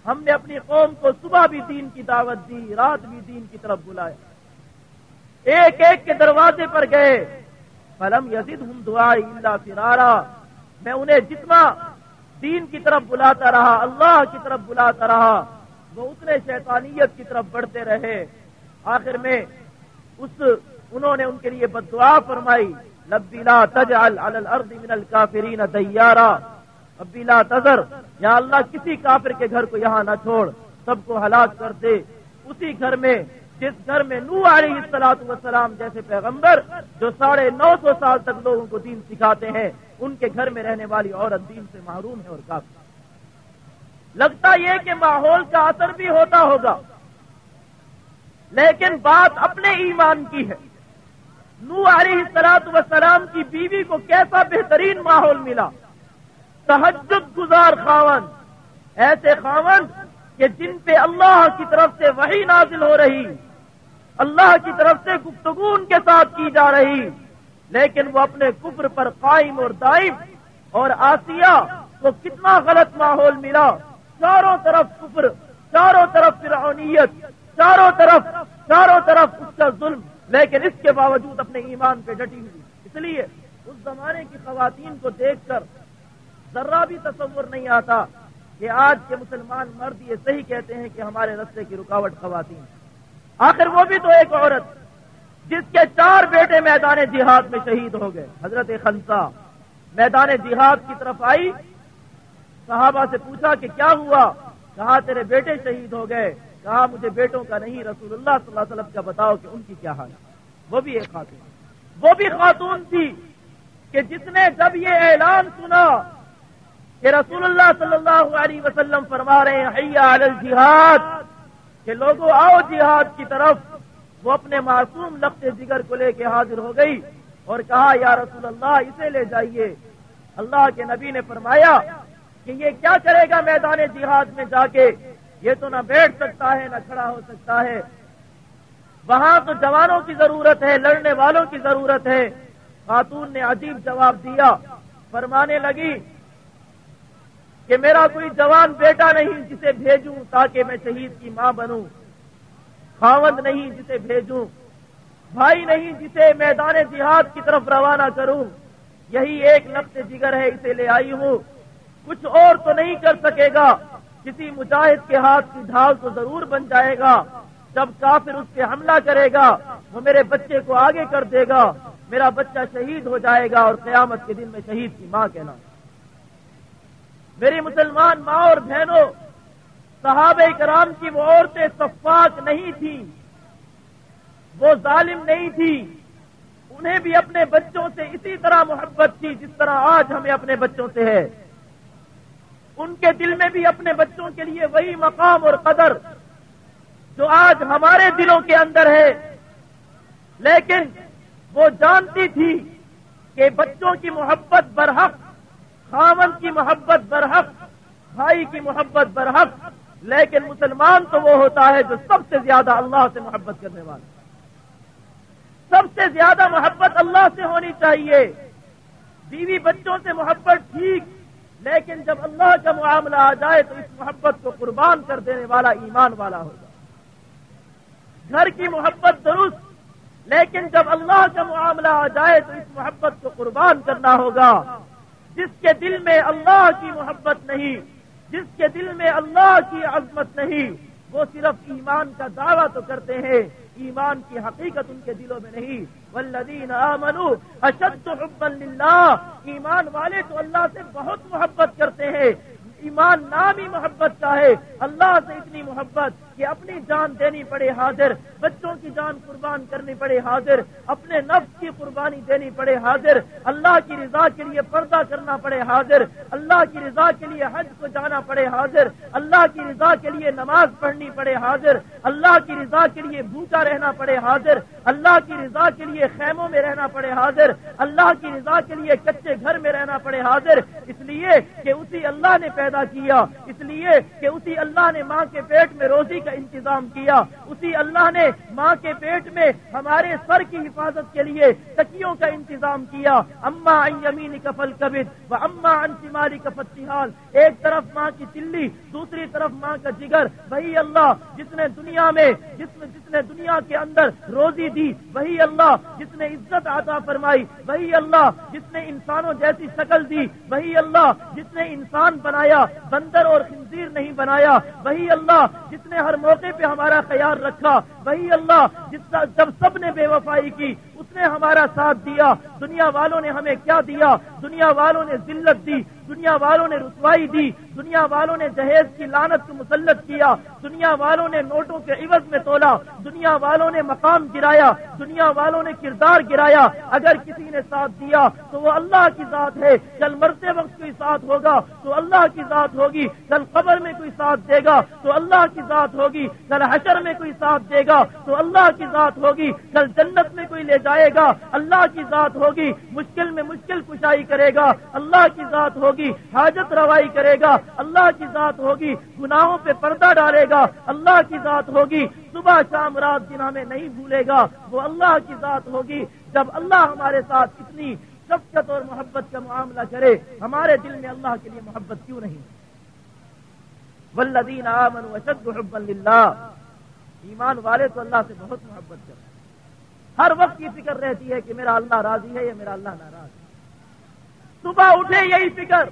ہم نے اپنی قوم کو صبح بھی دین کی دعوت دی، رات بھی دین کی طرف بلایا ایک ایک کے دروازے پر گئے۔ فلم یزید ہوں دعائی اللہ فرارا۔ میں انہیں جتنا دین کی طرف بلاتا رہا، اللہ کی طرف بلاتا رہا، وہ اتنے شیطانیت کی طرف بڑھتے رہے۔ آخر میں اس، انہوں نے ان کے لیے بد دعا فرمائی۔ لبی لا تجعل على الارض من الكافرین دیارا. ابی لا تذر. یا اللہ، کسی کافر کے گھر کو یہاں نہ چھوڑ، سب کو ہلاک کر دے۔ اسی گھر میں، جس گھر میں نو علیہ السلاط وسلام جیسے پیغمبر، جو ساڑھے نو سو سال تک لوگوں کو دین سکھاتے ہیں، ان کے گھر میں رہنے والی عورت دین سے محروم ہے اور کافی لگتا یہ کہ ماحول کا اثر بھی ہوتا ہوگا، لیکن بات اپنے ایمان کی ہے۔ نو علیہ سلاط وسلام کی بیوی کو کیسا بہترین ماحول ملا؟ تحجد گزار خاون۔ ایسے خاون کہ جن پہ اللہ کی طرف سے وہی نازل ہو رہی، اللہ کی طرف سے گفتگون کے ساتھ کی جا رہی، لیکن وہ اپنے کفر پر قائم اور دائم اور آسیہ کو کتنا غلط ماحول ملا۔ چاروں طرف کفر، چاروں طرف فرعونیت، چاروں طرف چاروں طرف اس کا ظلم۔ لیکن اس کے باوجود اپنے ایمان پہ ڈٹی ہوئی۔ اس لیے اس زمانے کی خواتین کو دیکھ کر ذرا بھی تصور نہیں آتا کہ آج کے مسلمان مرد یہ صحیح کہتے ہیں کہ ہمارے رستے کی رکاوٹ خواتین۔ آخر وہ بھی تو ایک عورت جس کے چار بیٹے میدان جہاد میں شہید ہو گئے۔ حضرت خنسا میدان جہاد کی طرف آئی۔ صحابہ سے پوچھا کہ کیا ہوا؟ کہا، تیرے بیٹے شہید ہو گئے۔ کہا مجھے بیٹوں کا نہیں، رسول اللہ صلی اللہ علیہ وسلم کا بتاؤ کہ ان کی کیا حال وہ بھی ایک خاتون۔ وہ بھی خاتون تھی کہ جس نے جب یہ اعلان سنا کہ رسول اللہ صلی اللہ علیہ وسلم فرما رہے ہیں، حیا الجہاد، کہ لوگوں آؤ جہاد کی طرف۔ وہ اپنے معصوم لفظ جگر کو لے کے حاضر ہو گئی اور کہا، یا رسول اللہ، اسے لے جائیے۔ اللہ کے نبی نے فرمایا کہ یہ کیا کرے گا میدان جہاد میں جا کے؟ یہ تو نہ بیٹھ سکتا ہے، نہ کھڑا ہو سکتا ہے۔ وہاں تو جوانوں کی ضرورت ہے، لڑنے والوں کی ضرورت ہے۔ خاتون نے عجیب جواب دیا، فرمانے لگی کہ میرا کوئی جوان بیٹا نہیں جسے بھیجوں تاکہ میں شہید کی ماں بنوں۔ خاوند نہیں جسے بھیجوں۔ بھائی نہیں جسے میدان جہاد کی طرف روانہ کروں۔ یہی ایک نقص جگر ہے، اسے لے آئی ہوں۔ کچھ اور تو نہیں کر سکے گا۔ کسی مجاہد کے ہاتھ کی ڈھال تو ضرور بن جائے گا۔ جب کافر اس پہ حملہ کرے گا، وہ میرے بچے کو آگے کر دے گا۔ میرا بچہ شہید ہو جائے گا اور قیامت کے دن میں شہید کی ماں کہنا میری مسلمان ماں اور بہنوں، صحابہ کرام کی وہ عورتیں صفاق نہیں تھی، وہ ظالم نہیں تھی۔ انہیں بھی اپنے بچوں سے اسی طرح محبت تھی جس طرح آج ہمیں اپنے بچوں سے ہے۔ ان کے دل میں بھی اپنے بچوں کے لیے وہی مقام اور قدر جو آج ہمارے دلوں کے اندر ہے۔ لیکن وہ جانتی تھی کہ بچوں کی محبت برحق، خامن کی محبت برحق، بھائی کی محبت برحق۔ لیکن مسلمان تو وہ ہوتا ہے جو سب سے زیادہ اللہ سے محبت کرنے والا سب سے زیادہ محبت اللہ سے ہونی چاہیے۔ بیوی بچوں سے محبت ٹھیک لیکن جب اللہ کا معاملہ آ جائے تو اس محبت کو قربان کر دینے والا ایمان والا ہوگا۔ گھر کی محبت درست، لیکن جب اللہ کا معاملہ آ جائے تو اس محبت کو قربان کرنا ہوگا۔ جس کے دل میں اللہ کی محبت نہیں، جس کے دل میں اللہ کی عظمت نہیں، وہ صرف ایمان کا دعویٰ تو کرتے ہیں۔ ایمان کی حقیقت ان کے دلوں میں نہیں. والذین آمنوا اشد حبا للہ. ایمان والے تو اللہ سے بہت محبت کرتے ہیں. ایمان نامی محبت کا ہے. اللہ سے اتنی محبت. کہ اپنی جان دینی پڑے حاضر، بچوں کی جان قربان کرنی پڑے حاضر، اپنے نفس کی قربانی دینی پڑے حاضر، اللہ کی رضا کے لیے پردہ کرنا پڑے حاضر، اللہ کی رضا کے لیے حج کو جانا پڑے حاضر، اللہ کی رضا کے لیے نماز پڑھنی پڑے حاضر، اللہ کی رضا کے لیے بھوکا رہنا پڑے حاضر، اللہ کی رضا کے لیے خیموں میں رہنا پڑے حاضر، اللہ کی رضا کے لیے کچے گھر میں رہنا پڑے حاضر، اس لیے کہ اسی اللہ نے پیدا کیا، اس لیے کہ اسی اللہ نے ماں کے پیٹ میں روزی کا انتظام کیا۔ اسی اللہ نے ماں کے پیٹ میں ہمارے سر کی حفاظت کے لیے تکیوں کا انتظام کیا۔ اما یمین کفل کبد و اما انتماری کفتحال ایک طرف ماں کی چلی دوسری طرف ماں کا جگر۔ وہی اللہ جس نے دنیا میں، جس نے جس نے دنیا کے اندر روزی دی۔ وہی اللہ جس نے عزت عطا فرمائی۔ وہی اللہ جس نے انسانوں جیسی شکل دی۔ وہی اللہ جس نے انسان بنایا۔ بندر اور خنزیر نہیں بنایا۔ وہی اللہ جس نے ہر موقع پہ ہمارا خیال رکھا۔ وہی اللہ جس جب سب نے بے وفائی کی، اس نے ہمارا ساتھ دیا۔ دنیا والوں نے ہمیں کیا دیا؟ دنیا والوں نے ذلت دی۔ دنیا والوں نے رسوائی دی، دنیا والوں نے جہیز کی لانت کو مسلط کیا، دنیا والوں نے نوٹوں کے عوض میں تولا، دنیا والوں نے مقام گرایا، دنیا والوں نے کردار گرایا۔ اگر کسی نے ساتھ دیا تو وہ اللہ کی ذات ہے۔ کل مرتے وقت کوئی ساتھ ہوگا تو اللہ کی ذات ہوگی۔ کل قبر میں کوئی ساتھ دے گا تو اللہ کی ذات ہوگی۔ کل حشر میں کوئی ساتھ دے گا تو اللہ کی ذات ہوگی۔ کل جنت میں کوئی لے جائے گا، اللہ کی ذات ہوگی۔ مشکل میں مشکل کشائی کرے گا، اللہ کی ذات ہوگی۔ ہوگی، حاجت روائی کرے گا، اللہ کی ذات ہوگی، گناہوں پہ پردہ ڈالے گا، اللہ کی ذات ہوگی، صبح شام رات دن ہمیں نہیں بھولے گا، وہ اللہ کی ذات ہوگی، جب اللہ ہمارے ساتھ اتنی شفقت اور محبت کا معاملہ کرے، ہمارے دل میں اللہ کے لیے محبت کیوں نہیں؟ ولدین عامن اشد حب اللہ ایمان والے تو اللہ سے بہت محبت کرتے ہیں۔ ہر وقت کی فکر رہتی ہے کہ میرا اللہ راضی ہے یا میرا اللہ ناراض صبح اٹھے یہی فکر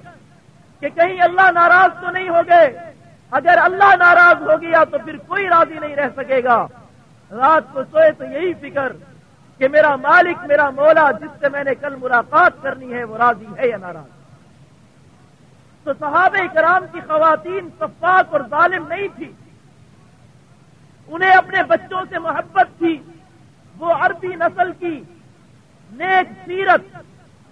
کہ کہیں اللہ ناراض تو نہیں ہو گئے اگر اللہ ناراض ہو گیا تو پھر کوئی راضی نہیں رہ سکے گا۔ رات کو سوئے تو یہی فکر کہ میرا مالک، میرا مولا، جس سے میں نے کل ملاقات کرنی ہے، وہ راضی ہے یا ناراض؟ تو صحابہ کرام کی خواتین صفاق اور ظالم نہیں تھی۔ انہیں اپنے بچوں سے محبت تھی۔ وہ عربی نسل کی نیک سیرت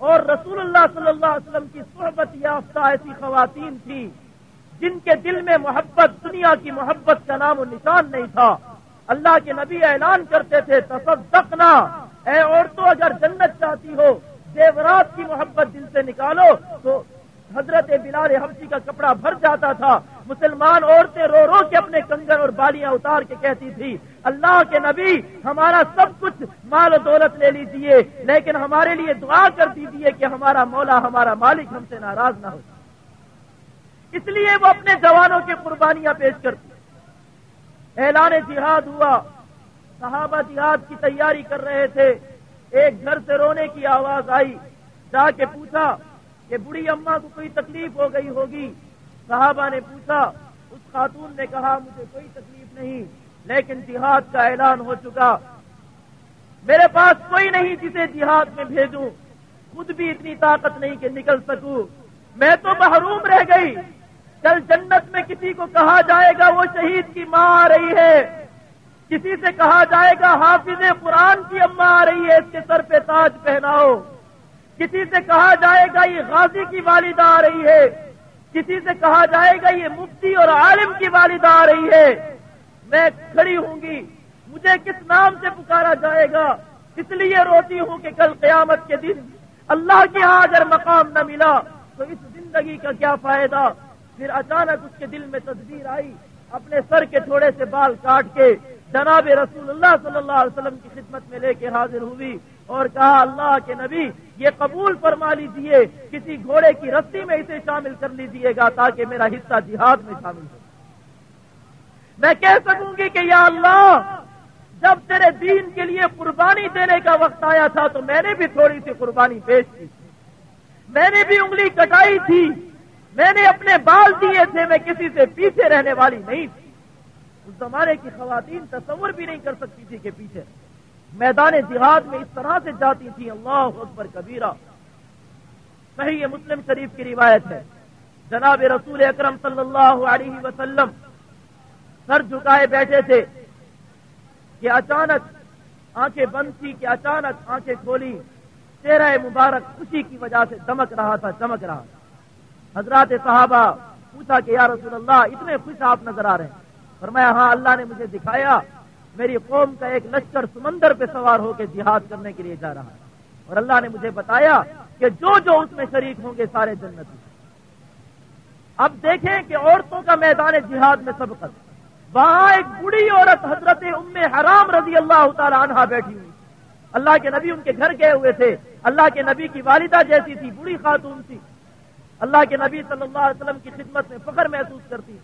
اور رسول اللہ صلی اللہ علیہ وسلم کی صحبت یافتہ ایسی خواتین تھی جن کے دل میں محبت، دنیا کی محبت کا نام و نشان نہیں تھا۔ اللہ کے نبی اعلان کرتے تھے، تصدقنا، اے عورتوں اگر جنت چاہتی ہو دیورات کی محبت دل سے نکالو، تو حضرت بلال حبشی کا کپڑا بھر جاتا تھا۔ مسلمان عورتیں رو رو کے اپنے کنگن اور بالیاں اتار کے کہتی تھی، اللہ کے نبی، ہمارا سب کچھ مال و دولت لے لیجیے لیکن ہمارے لیے دعا کر دیجیے کہ ہمارا مولا، ہمارا مالک ہم سے ناراض نہ ہو۔ اس لیے وہ اپنے جوانوں کی قربانیاں پیش کرتی اعلان جہاد ہوا۔ صحابہ جہاد کی تیاری کر رہے تھے۔ ایک گھر سے رونے کی آواز آئی۔ جا کے پوچھا کہ بڑی اما کو کوئی تکلیف ہو گئی ہوگی۔ صحابہ نے پوچھا، اس خاتون نے کہا، مجھے کوئی تکلیف نہیں، لیکن جہاد کا اعلان ہو چکا۔ میرے پاس کوئی نہیں جسے جہاد میں بھیجوں۔ خود بھی اتنی طاقت نہیں کہ نکل سکوں۔ میں تو محروم رہ گئی۔ کل جنت میں کسی کو کہا جائے گا، وہ شہید کی ماں آ رہی ہے۔ کسی سے کہا جائے گا، حافظ قرآن کی اما آ رہی ہے، اس کے سر پہ تاج پہناؤ۔ کسی سے کہا جائے گا یہ غازی کی والدہ آ رہی ہے، کسی سے کہا جائے گا یہ مفتی اور عالم کی والدہ آ رہی ہے۔ میں کھڑی ہوں گی، مجھے کس نام سے پکارا جائے گا؟ اس لیے روتی ہوں کہ کل قیامت کے دن اللہ کے ہاں اگر مقام نہ ملا تو اس زندگی کا کیا فائدہ؟ پھر اچانک اس کے دل میں تصویر آئی، اپنے سر کے تھوڑے سے بال کاٹ کے جناب رسول اللہ صلی اللہ علیہ وسلم کی خدمت میں لے کے حاضر ہوئی اور کہا، اللہ کے نبی یہ قبول فرما لیجیے کسی گھوڑے کی رسی میں اسے شامل کر لیجیے گا تاکہ میرا حصہ جہاد میں شامل ہو۔ میں کہہ سکوں گی کہ یا اللہ، جب تیرے دین کے لیے قربانی دینے کا وقت آیا تھا تو میں نے بھی تھوڑی سی قربانی پیش کی میں نے بھی انگلی کٹائی تھی۔ میں نے اپنے بال دیے تھے، میں کسی سے پیچھے رہنے والی نہیں تھی۔ اس زمانے کی خواتین تصور بھی نہیں کر سکتی تھی کہ پیچھے۔ میدان جہاد میں اس طرح سے جاتی تھی، اللہ اکبر کبیرہ۔ صحیح یہ مسلم شریف کی روایت ہے۔ جناب رسول اکرم صلی اللہ علیہ وسلم سر جھکائے بیٹھے تھے کہ اچانک آنکھیں بند تھی کہ اچانک آنکھیں کھولی۔ چہرہ مبارک خوشی کی وجہ سے چمک رہا تھا، چمک رہا۔ تھا حضرات صحابہ پوچھا کہ یا رسول اللہ، اتنے خوش آپ نظر آ رہے ہیں۔ فرمایا ہاں اللہ نے مجھے دکھایا۔ میری قوم کا ایک لشکر سمندر پہ سوار ہو کے جہاد کرنے کے لیے جا رہا ہے۔ اور اللہ نے مجھے بتایا کہ جو جو اس میں شریک ہوں گے سارے جنت اب دیکھیں کہ عورتوں کا میدان جہاد میں سبقت۔ وہاں ایک بڑی عورت حضرت ام حرام رضی اللہ تعالی عنہ بیٹھی ہوئی۔ اللہ کے نبی ان کے گھر گئے ہوئے تھے۔ اللہ کے نبی کی والدہ جیسی تھی، بڑی خاتون تھی۔ اللہ کے نبی صلی اللہ علیہ وسلم کی خدمت میں فخر محسوس کرتی۔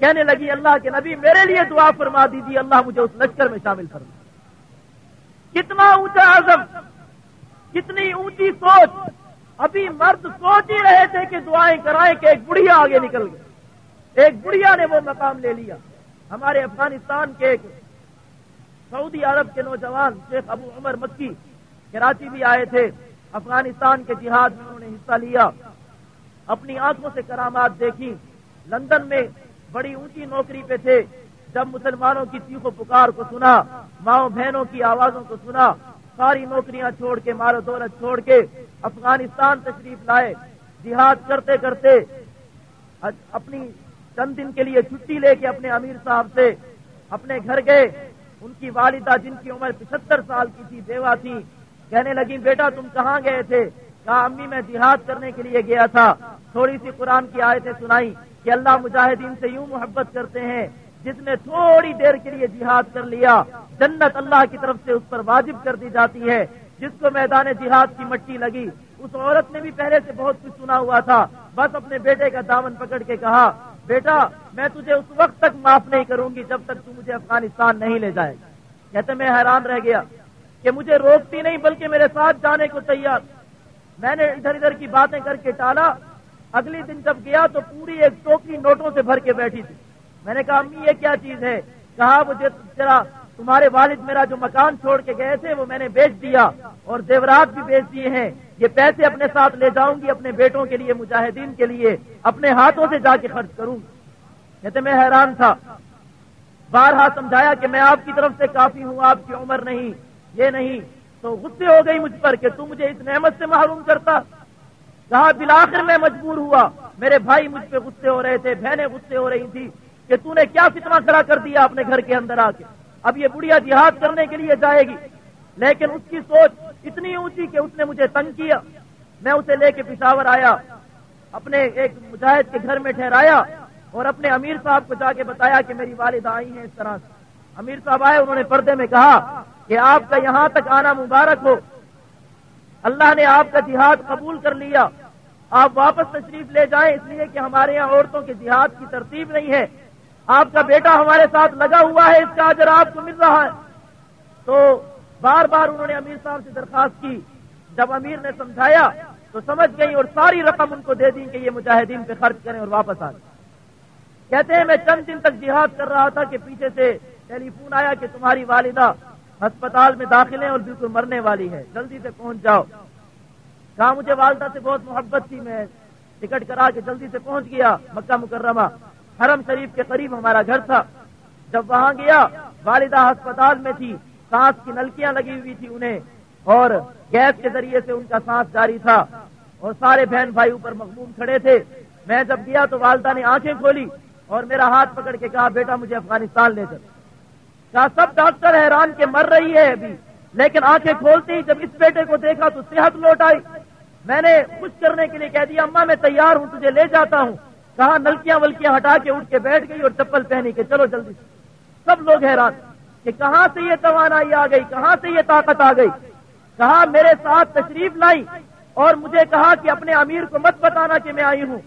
کہنے لگی، اللہ کے نبی میرے لیے دعا فرما دیجیے، اللہ مجھے اس لشکر میں شامل کر کتنا اونچا عزم، کتنی اونچی سوچ۔ ابھی مرد سوچ ہی رہے تھے کہ دعائیں کرائیں کہ ایک بڑھیا آگے نکل گئی ایک بڑھیا نے وہ مقام لے لیا۔ ہمارے افغانستان کے ایک سعودی عرب کے نوجوان شیخ ابو عمر مکی، کراچی بھی آئے تھے۔ افغانستان کے جہاد میں انہوں نے حصہ لیا۔ اپنی آنکھوں سے کرامات دیکھی۔ لندن میں بڑی اونچی نوکری پہ تھے۔ جب مسلمانوں کی چیخ و پکار کو سنا، ماؤں بہنوں کی آوازوں کو سنا، ساری نوکریاں چھوڑ کے مارو دولت چھوڑ کے افغانستان تشریف لائے۔ جہاد کرتے کرتے اپنی چند دن کے لیے چھٹی لے کے اپنے امیر صاحب سے اپنے گھر گئے۔ ان کی والدہ جن کی عمر پچہتر سال کی تھی، بیوہ تھی، کہنے لگی بیٹا، تم کہاں گئے تھے؟ کہا، امی، میں جہاد کرنے کے لیے گیا تھا۔ تھوڑی سی قرآن کی آیتیں سنائی کہ اللہ مجاہدین سے یوں محبت کرتے ہیں جس نے تھوڑی دیر کے لیے جہاد کر لیا۔ جنت اللہ کی طرف سے اس پر واجب کر دی جاتی ہے۔ جس کو میدان جہاد کی مٹی لگی۔ اس عورت نے بھی پہلے سے بہت کچھ سنا ہوا تھا۔ بس اپنے بیٹے کا دامن پکڑ کے کہا، بیٹا، میں تجھے اس وقت تک معاف نہیں کروں گی جب تک تو مجھے افغانستان نہیں لے جائے کہتے میں حیران رہ گیا کہ مجھے روکتی نہیں بلکہ میرے ساتھ جانے کو تیار۔ میں نے ادھر ادھر کی باتیں کر کے ٹالا۔ اگلی دن جب گیا تو پوری ایک ٹوکری نوٹوں سے بھر کے بیٹھی تھی۔ میں نے کہا، امی، یہ کیا چیز ہے؟ کہا، مجھے تیرا تمہارے والد میرا جو مکان چھوڑ کے گئے تھے، وہ میں نے بیچ دیا اور زیورات بھی بیچ دیے ہیں۔ یہ پیسے اپنے ساتھ لے جاؤں گی، اپنے بیٹوں کے لیے، مجاہدین کے لیے، اپنے ہاتھوں سے جا کے خرچ کروں کہتے، میں حیران تھا۔ بارہا سمجھایا کہ میں آپ کی طرف سے کافی ہوں، آپ کی عمر نہیں، یہ نہیں۔ تو غصے ہو گئی مجھ پر کہ تم مجھے اس نعمت سے محروم کرتا۔ کہا بلاخر میں مجبور ہوا، میرے بھائی مجھ پہ غصے ہو رہے تھے، بہنیں غصے ہو رہی تھی کہ تو نے کیا فتنہ کھڑا کر دیا اپنے گھر کے اندر آ کے۔ اب یہ بڑھیا جہاد کرنے کے لیے جائے گی۔ لیکن اس کی سوچ اتنی اونچی کہ اس نے مجھے تنگ کیا۔ میں اسے لے کے پشاور آیا، اپنے ایک مجاہد کے گھر میں ٹھہرایا اور اپنے امیر صاحب کو جا کے بتایا کہ میری والدہ آئی ہیں اس طرح سے۔ امیر صاحب آئے، انہوں نے پردے میں کہا کہ آپ کا یہاں تک آنا مبارک ہو۔ اللہ نے آپ کا جہاد قبول کر لیا۔ آپ واپس تشریف لے جائیں، اس لیے کہ ہمارے یہاں عورتوں کے جہاد کی ترتیب نہیں ہے۔ آپ کا بیٹا ہمارے ساتھ لگا ہوا ہے، اس کا اجر آپ کو مل رہا ہے۔ تو بار بار انہوں نے امیر صاحب سے درخواست کی۔ جب امیر نے سمجھایا تو سمجھ گئی اور ساری رقم ان کو دے دی کہ یہ مجاہدین پہ خرچ کریں اور واپس آ جائیں۔ کہتے ہیں، میں چند دن تک جہاد کر رہا تھا کہ پیچھے سے ٹیلی فون آیا کہ تمہاری والدہ ہسپتال میں داخل ہیں اور بالکل مرنے والی ہے جلدی سے پہنچ جاؤ۔ کہا مجھے والدہ سے بہت محبت تھی، میں ٹکٹ کرا کے جلدی سے پہنچ گیا مکہ مکرمہ۔ حرم شریف کے قریب ہمارا گھر تھا۔ جب وہاں گیا، والدہ ہسپتال میں تھی۔ سانس کی نلکیاں لگی ہوئی تھی انہیں، اور گیس کے ذریعے سے ان کا سانس جاری تھا۔ اور سارے بہن بھائی اوپر مقبوم کھڑے تھے۔ میں جب گیا تو والدہ نے آنکھیں کھولی اور میرا ہاتھ پکڑ کے کہا، بیٹا، مجھے افغانستان لے کر کہا، سب ڈاکٹر حیران کے مر رہی ہے ابھی، لیکن آنکھیں کھولتی ہی جب اس بیٹے کو دیکھا تو صحت لوٹ آئی۔ میں نے خوش کرنے کے لیے کہہ دیا اما میں تیار ہوں، تجھے لے جاتا ہوں۔ کہا، نلکیاں ولکیاں ہٹا کے اٹھ کے بیٹھ گئی اور چپل پہنی کے چلو جلدی۔ سب لوگ حیران کہ کہاں سے یہ توانائی آ گئی؟ کہاں سے یہ طاقت آ گئی؟ کہا، میرے ساتھ تشریف لائی اور مجھے کہا کہ اپنے امیر کو مت بتانا کہ میں آئی ہوں۔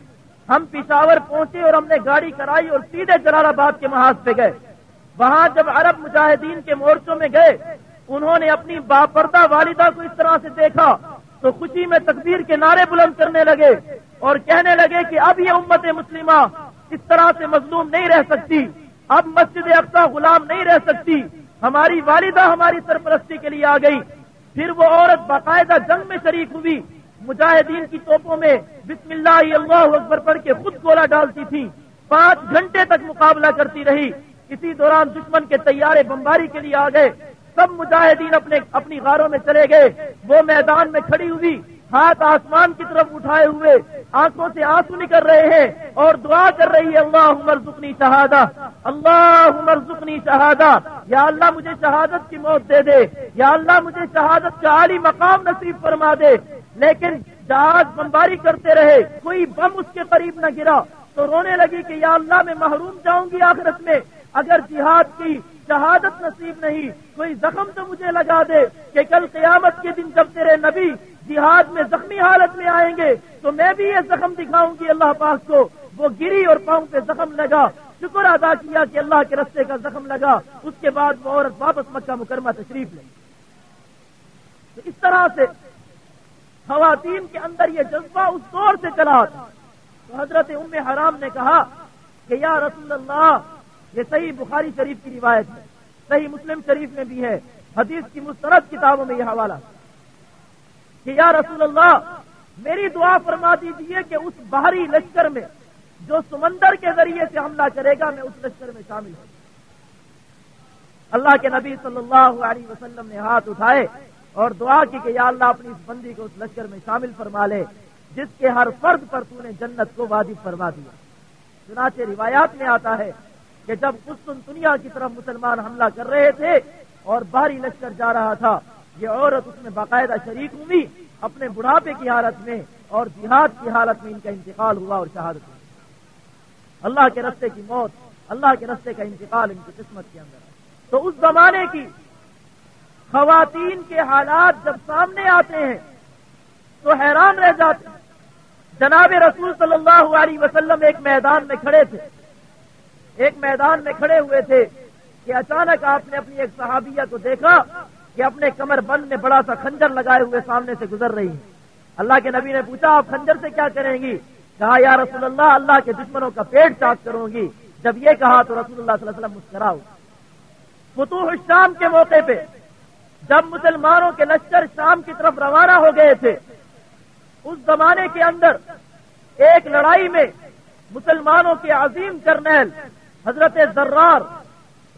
ہم پشاور پہنچے اور ہم نے گاڑی کرائی اور سیدھے جلال آباد کے محاذ پہ گئے۔ وہاں جب عرب مجاہدین کے مورچوں میں گئے، انہوں نے اپنی باپردہ والدہ کو اس طرح سے دیکھا۔ تو خوشی میں تقدیر کے نعرے بلند کرنے لگے اور کہنے لگے کہ اب یہ امت مسلمہ اس طرح سے مظلوم نہیں رہ سکتی، اب مسجد افسا غلام نہیں رہ سکتی۔ ہماری والدہ ہماری سرپرستی کے لیے آ گئی۔ پھر وہ عورت باقاعدہ جنگ میں شریک ہوئی۔ مجاہدین کی توپوں میں بسم اللہ اللہ اکبر پڑھ کے خود گولا ڈالتی تھی۔ پانچ گھنٹے تک مقابلہ کرتی رہی۔ اسی دوران دشمن کے تیارے بمباری کے لیے آ گئے۔ سب مجاہدین اپنے اپنی غاروں میں چلے گئے۔ وہ میدان میں کھڑی ہوئی، ہاتھ آسمان کی طرف اٹھائے ہوئے، آنکھوں سے آنسو نکل رہے ہیں اور دعا کر رہی ہے اللہ عمر زکنی شہادہ اللہ عمر زکنی شہادہ۔ یا اللہ مجھے شہادت کی موت دے دے، یا اللہ مجھے شہادت کا عالی مقام نصیب فرما دے۔ لیکن جہاز بمباری کرتے رہے، کوئی بم اس کے قریب نہ گرا۔ تو رونے لگی کہ یا اللہ میں محروم جاؤں گی آخرت میں۔ اگر جہاد کی شہادت نصیب نہیں، کوئی زخم تو مجھے لگا دے کہ کل قیامت کے دن جب تیرے نبی جہاد میں زخمی حالت میں آئیں گے، تو میں بھی یہ زخم دکھاؤں گی اللہ پاک کو۔ وہ گری اور پاؤں پہ زخم لگا۔ شکر ادا کیا کہ اللہ کے رستے کا زخم لگا۔ اس کے بعد وہ عورت واپس مکہ مکرمہ تشریف لے۔ تو اس طرح سے خواتین کے اندر یہ جذبہ اس دور سے چلا۔ تھا تو حضرت ام حرام نے کہا کہ یا رسول اللہ یہ صحیح بخاری شریف کی روایت ہے۔ صحیح مسلم شریف میں بھی ہے۔ حدیث کی مسترد کتابوں میں یہ حوالہ۔ کہ یا رسول اللہ، میری دعا فرما دیجیے کہ اس باہری لشکر میں، جو سمندر کے ذریعے سے حملہ کرے گا، میں اس لشکر میں شامل ہوں۔ اللہ کے نبی صلی اللہ علیہ وسلم نے ہاتھ اٹھائے اور دعا کی کہ یا اللہ اپنی اس بندی کو اس لشکر میں شامل فرما لے، جس کے ہر فرد پر تو نے جنت کو واجب فرما دیا۔ چنانچہ روایات میں آتا ہے کہ جب قسطن دنیا کی طرف مسلمان حملہ کر رہے تھے اور باہری لشکر جا رہا تھا، یہ عورت اس میں باقاعدہ شریک ہوئی، اپنے بڑھاپے کی حالت میں اور جہاد کی حالت میں ان کا انتقال ہوا اور شہادت ہوئی۔ اللہ کے رستے کی موت، اللہ کے رستے کا انتقال ان کی قسمت کے اندر۔ تو اس زمانے کی خواتین کے حالات جب سامنے آتے ہیں، تو حیران رہ جاتے ہیں۔ جناب رسول صلی اللہ علیہ وسلم ایک میدان میں کھڑے تھے۔ ایک میدان میں کھڑے ہوئے تھے کہ اچانک آپ نے اپنی ایک صحابیہ کو دیکھا کہ اپنے کمر بند میں بڑا سا خنجر لگائے ہوئے سامنے سے گزر رہی ہے اللہ کے نبی نے پوچھا، آپ خنجر سے کیا کریں گی؟ کہا، یا رسول اللہ اللہ کے دشمنوں کا پیٹ چاک کروں گی۔ جب یہ کہا تو رسول اللہ صلی اللہ علیہ وسلم مسکراؤ۔ فتوح شام کے موقع پہ جب مسلمانوں کے لشکر شام کی طرف روانہ ہو گئے تھے، اس زمانے کے اندر ایک لڑائی میں مسلمانوں کے عظیم جرنیل حضرت ذرار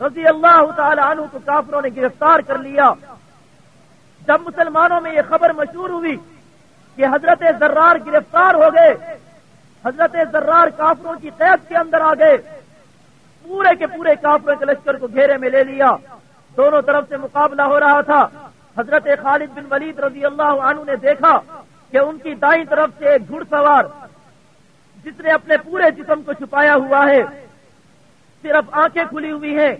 رضی اللہ تعالی عنہ کو کافروں نے گرفتار کر لیا۔ جب مسلمانوں میں یہ خبر مشہور ہوئی کہ حضرت ذرار گرفتار ہو گئے، حضرت ذرار کافروں کی قید کے اندر آ گئے۔ پورے کے پورے کافروں کے لشکر کو گھیرے میں لے لیا۔ دونوں طرف سے مقابلہ ہو رہا تھا۔ حضرت خالد بن ولید رضی اللہ عنہ نے دیکھا کہ ان کی دائیں طرف سے ایک گھڑ سوار، جس نے اپنے پورے جسم کو چھپایا ہوا ہے۔ صرف آنکھیں کھلی ہوئی ہیں۔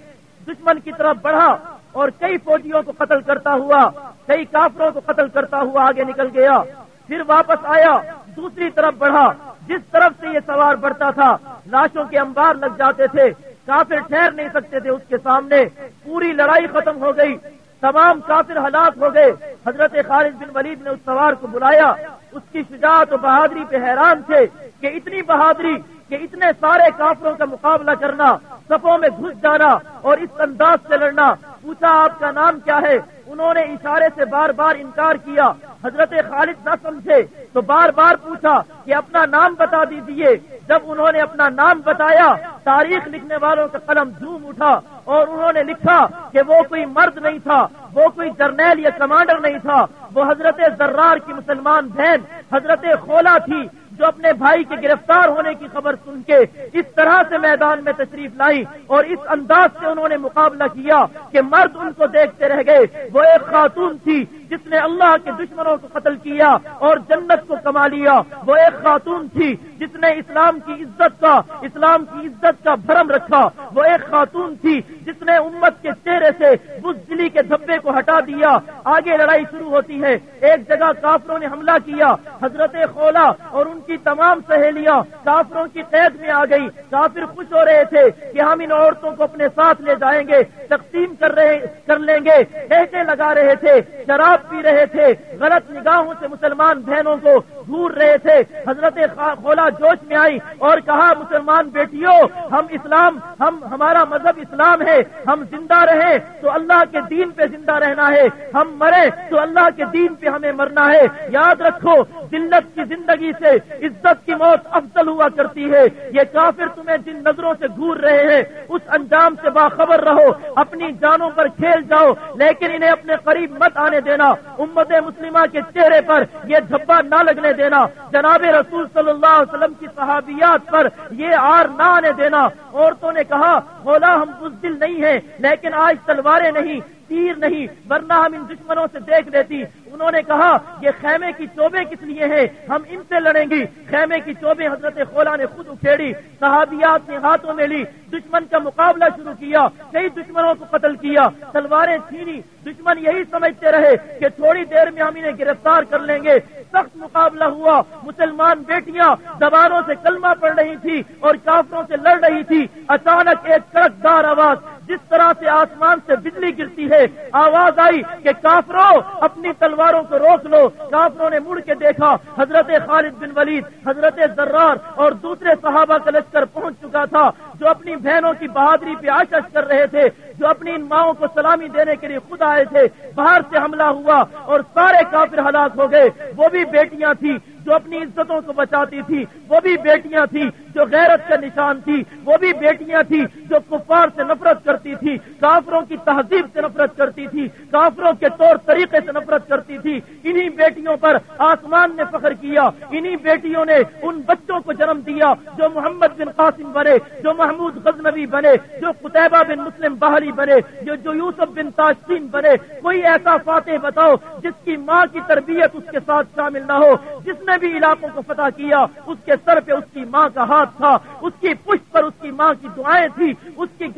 دشمن کی طرف بڑھا اور کئی فوجیوں کو قتل کرتا ہوا، کئی کافروں کو قتل کرتا ہوا آگے نکل گیا۔ پھر واپس آیا، دوسری طرف بڑھا۔ جس طرف سے یہ سوار بڑھتا تھا، لاشوں کے انبار لگ جاتے تھے۔ کافر ٹھہر نہیں سکتے تھے اس کے سامنے۔ پوری لڑائی ختم ہو گئی۔ تمام کافر ہلاک ہو گئے۔ حضرت خالد بن ولید نے اس سوار کو بلایا۔ اس کی شجاعت و بہادری پہ حیران تھے کہ اتنی بہادری کہ اتنے سارے کافروں کا مقابلہ کرنا سفوں میں گھس جانا اور اس انداز سے لڑنا۔ پوچھا آپ کا نام کیا ہے؟ انہوں نے اشارے سے بار بار انکار کیا۔ حضرت خالد نہ سمجھے، تو بار بار پوچھا کہ اپنا نام بتا دیجیے جب انہوں نے اپنا نام بتایا، تاریخ لکھنے والوں کا قلم جھوم اٹھا اور انہوں نے لکھا کہ وہ کوئی مرد نہیں تھا، وہ کوئی جرنیل یا کمانڈر نہیں تھا۔ وہ حضرت ذرار کی مسلمان بہن، حضرت خولا تھی۔ جو اپنے بھائی کے گرفتار ہونے کی خبر سن کے اس طرح سے میدان میں تشریف لائی اور اس انداز سے انہوں نے مقابلہ کیا کہ مرد ان کو دیکھتے رہ گئے۔ وہ ایک خاتون تھی۔ جس نے اللہ کے دشمنوں کو قتل کیا اور جنت کو کما لیا، وہ ایک خاتون تھی جس نے اسلام کی عزت کا، اسلام کی عزت کا بھرم رکھا۔ وہ ایک خاتون تھی جس نے امت کے چہرے سے بزدلی کے دھبے کو ہٹا دیا۔ آگے لڑائی شروع ہوتی ہے۔ ایک جگہ کافروں نے حملہ کیا، حضرت خولا اور ان کی تمام سہیلیاں کافروں کی قید میں آ گئی کافر خوش ہو رہے تھے کہ ہم ان عورتوں کو اپنے ساتھ لے جائیں گے، تقسیم کر رہے، کر لیں گے۔ ایسے لگا رہے تھے، شراب پی رہے تھے، غلط نگاہوں سے مسلمان بہنوں کو گور رہے تھے۔ حضرت خولا جوش میں آئی اور کہا، مسلمان بیٹیوں ہم اسلام، ہم ہمارا مذہب اسلام ہے، ہم زندہ رہیں تو اللہ کے دین پہ زندہ رہنا ہے۔ ہم مرے تو اللہ کے دین پہ ہمیں مرنا ہے۔ یاد رکھو دلت کی زندگی سے عزت کی موت افضل ہوا کرتی ہے۔ یہ کافر تمہیں جن نظروں سے گور رہے ہیں، اس انجام سے باخبر رہو۔ اپنی جانوں پر کھیل جاؤ، لیکن انہیں اپنے قریب مت آنے دینا۔ امت مسلمہ کے چہرے پر یہ دھبا نہ لگنے دینا۔ جناب رسول صلی اللہ علیہ وسلم کی صحابیات پر یہ آر نہ آنے دینا۔ عورتوں نے کہا بولا ہم بزدل نہیں ہیں، لیکن آج تلواریں نہیں۔ تیر نہیں، ورنہ ہم ان دشمنوں سے دیکھ لیتی۔ انہوں نے کہا، یہ خیمے کی چوبے کس لیے ہیں؟ ہم ان سے لڑیں گی۔ خیمے کی چوبے حضرت خولا نے خود اکھیڑی، صحابیات نے ہاتھوں میں لی۔ دشمن کا مقابلہ شروع کیا، کئی دشمنوں کو قتل کیا۔ تلواریں چھینی۔ دشمن یہی سمجھتے رہے کہ تھوڑی دیر میں ہم انہیں گرفتار کر لیں گے۔ سخت مقابلہ ہوا۔ مسلمان بیٹیاں زبانوں سے کلمہ پڑ رہی تھی اور کافروں سے لڑ رہی تھی اچانک ایک کڑک دار آواز جس طرح سے آسمان سے بجلی گرتی ہے، آواز آئی کہ کافروں، اپنی تلواروں کو روک لو۔ کافروں نے مڑ کے دیکھا، حضرت خالد بن ولید، حضرت ذرار اور دوسرے صحابہ کا لشکر پہنچ چکا تھا، جو اپنی بہنوں کی بہادری پہ آشش کر رہے تھے، جو اپنی ان ماؤں کو سلامی دینے کے لیے خود آئے تھے۔ باہر سے حملہ ہوا اور سارے کافر ہلاک ہو گئے۔ وہ بھی بیٹیاں تھیں جو اپنی عزتوں کو بچاتی تھی۔ وہ بھی بیٹیاں تھیں جو غیرت کا نشان تھی۔ وہ بھی بیٹیاں تھیں جو کفار سے نفرت کرتی تھی، کافروں کی تہذیب سے نفرت کرتی تھی، کافروں کے طور طریقے سے نفرت کرتی تھی۔ انہی بیٹیوں پر آسمان نے فخر کیا، انہی بیٹیوں نے ان بچوں کو جنم دیا جو محمد بن قاسم بنے، جو محمود غزنوی بنے، جو قطبہ بن مسلم بہلی بنے، جو جو یوسف بن تاشین بنے۔ کوئی ایسا فاتح بتاؤ جس کی ماں کی تربیت اس کے ساتھ شامل نہ ہو، جس نے بھی علاقوں کو فتح کیا۔ اس کے سر پہ اس کی ماں کا ہاتھ تھا، اس کی پشت پر اس کی ماں کی دعائیں تھی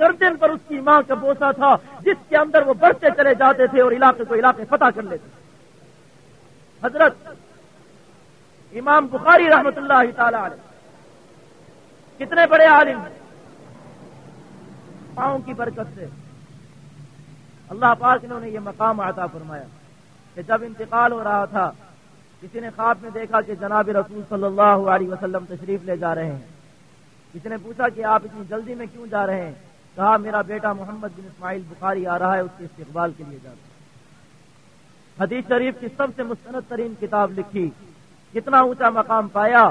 گردن پر اس کی ماں کا بوسا تھا، جس کے اندر وہ بڑھتے چلے جاتے تھے اور علاقے کو علاقے فتح کر لیتے حضرت امام بخاری رحمت اللہ تعالی علیہ۔ کتنے بڑے عالم پاؤں کی برکت سے۔ اللہ پاک نے انہیں یہ مقام عطا فرمایا کہ جب انتقال ہو رہا تھا، کسی نے خواب میں دیکھا کہ جناب رسول صلی اللہ علیہ وسلم تشریف لے جا رہے ہیں۔ کسی نے پوچھا کہ آپ اتنی جلدی میں کیوں جا رہے ہیں؟ کہا، میرا بیٹا محمد بن اسماعیل بخاری آ رہا ہے، اس کے استقبال کے لیے جا رہا ہے۔ حدیث شریف کی سب سے مستند ترین کتاب لکھی، کتنا اونچا مقام پایا،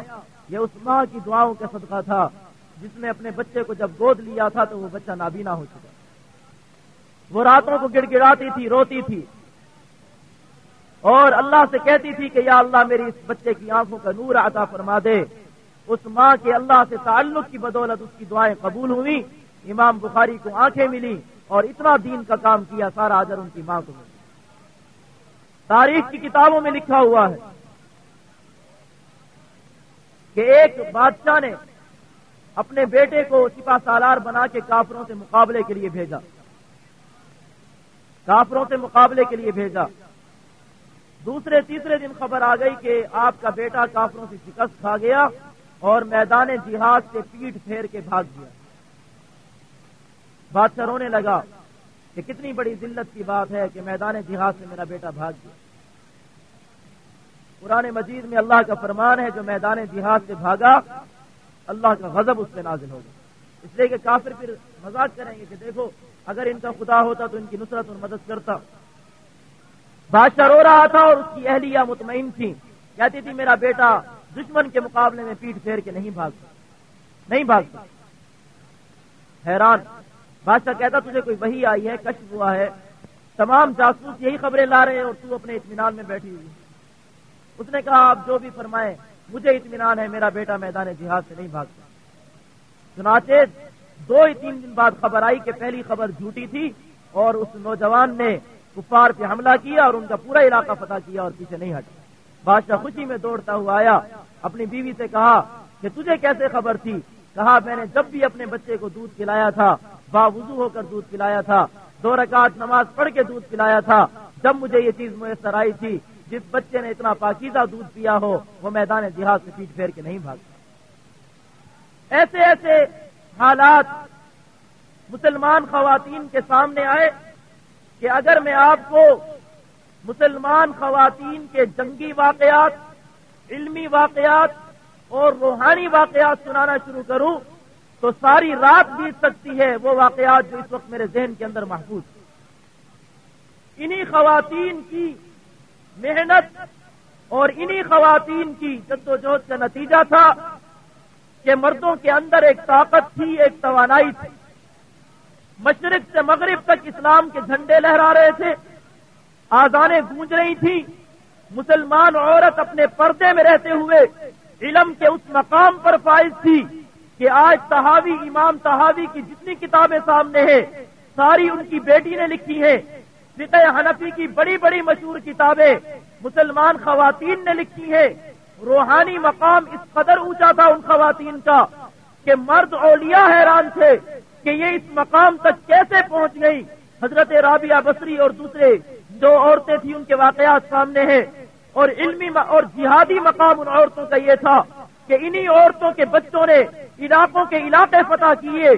یہ اس ماں کی دعاؤں کا صدقہ تھا، جس نے اپنے بچے کو جب گود لیا تھا تو وہ بچہ نابینا ہو چکا۔ وہ راتوں کو گڑ گڑاتی تھی، روتی تھی۔ اور اللہ سے کہتی تھی کہ یا اللہ میری اس بچے کی آنکھوں کا نور عطا فرما دے۔ اس ماں کے اللہ سے تعلق کی بدولت اس کی دعائیں قبول ہوئی امام بخاری کو آنکھیں ملی اور اتنا دین کا کام کیا، سارا اجر ان کی ماں کو ملی تاریخ کی کتابوں میں لکھا ہوا ہے کہ ایک بادشاہ نے اپنے بیٹے کو سپا سالار بنا کے کافروں سے مقابلے کے لیے بھیجا۔ کافروں سے مقابلے کے لیے بھیجا۔ دوسرے، تیسرے دن خبر آ گئی کہ آپ کا بیٹا کافروں سے شکست کھا گیا اور میدان جہاد سے پیٹ پھیر کے بھاگ گیا۔ بادشاہ رونے لگا کہ کتنی بڑی ذلت کی بات ہے کہ میدان جہاد سے میرا بیٹا بھاگ گیا۔ پرانے مجید میں اللہ کا فرمان ہے، جو میدان جہاد سے بھاگا، اللہ کا غضب اس پہ نازل ہوگا اس لیے کہ کافر پھر مزاق کریں گے کہ دیکھو، اگر ان کا خدا ہوتا تو ان کی نصرت اور مدد کرتا۔ بادشاہ رو رہا تھا اور اس کی اہلیہ مطمئن تھی کہتی تھی، میرا بیٹا دشمن کے مقابلے میں پیٹ پھیر کے نہیں بھاگتا۔ نہیں بھاگتا۔ حیران۔ بادشاہ کہتا تجھے کوئی وہی آئی ہے، کشف ہوا ہے۔ تمام جاسوس یہی خبریں لا رہے ہیں اور تو اپنے اطمینان میں بیٹھی ہوئی اس نے کہا، آپ جو بھی فرمائیں، مجھے اطمینان ہے، میرا بیٹا میدان جہاد سے نہیں بھاگتا۔ چنانچہ دو ہی تین دن بعد خبر آئی کہ پہلی خبر جھوٹی تھی اور اس نوجوان نے کفار پہ حملہ کیا اور ان کا پورا علاقہ فتح کیا اور پیچھے نہیں ہٹا۔ بادشاہ خوشی میں دوڑتا ہوا آیا، اپنی بیوی سے کہا کہ تجھے کیسے خبر تھی؟ کہا میں نے جب بھی اپنے بچے کو دودھ پلایا تھا، باوضو ہو کر دودھ پلایا تھا، دو رکعت نماز پڑھ کے دودھ پلایا تھا، جب مجھے یہ چیز میسر آئی تھی، جس بچے نے اتنا پاکیزہ دودھ پیا ہو، وہ میدان جہاد سے پیٹ پھیر کے نہیں بھاگتا ایسے ایسے حالات مسلمان خواتین کے سامنے آئے کہ اگر میں آپ کو مسلمان خواتین کے جنگی واقعات، علمی واقعات اور روحانی واقعات سنانا شروع کروں تو ساری رات بیت سکتی ہے وہ واقعات جو اس وقت میرے ذہن کے اندر محفوظ انہی خواتین کی محنت اور انہی خواتین کی جدوجہد کا نتیجہ تھا کہ مردوں کے اندر ایک طاقت تھی، ایک توانائی تھی۔ مشرق سے مغرب تک اسلام کے جھنڈے لہرا رہے تھے آزانیں گونج رہی تھی مسلمان عورت اپنے پردے میں رہتے ہوئے علم کے اس مقام پر فائز تھی کہ آج تحاوی، امام تحاوی کی جتنی کتابیں سامنے ہیں، ساری ان کی بیٹی نے لکھی ہے فقہ حنفی کی بڑی بڑی مشہور کتابیں مسلمان خواتین نے لکھی ہے روحانی مقام اس قدر اونچا تھا ان خواتین کا کہ مرد اولیاء حیران تھے کہ یہ اس مقام تک کیسے پہنچ گئی۔ حضرت رابعہ بصری اور دوسرے جو عورتیں تھیں ان کے واقعات سامنے ہیں۔ اور علمی اور جہادی مقام ان عورتوں کا یہ تھا کہ انہی عورتوں کے بچوں نے علاقوں کے علاقے فتح کیے۔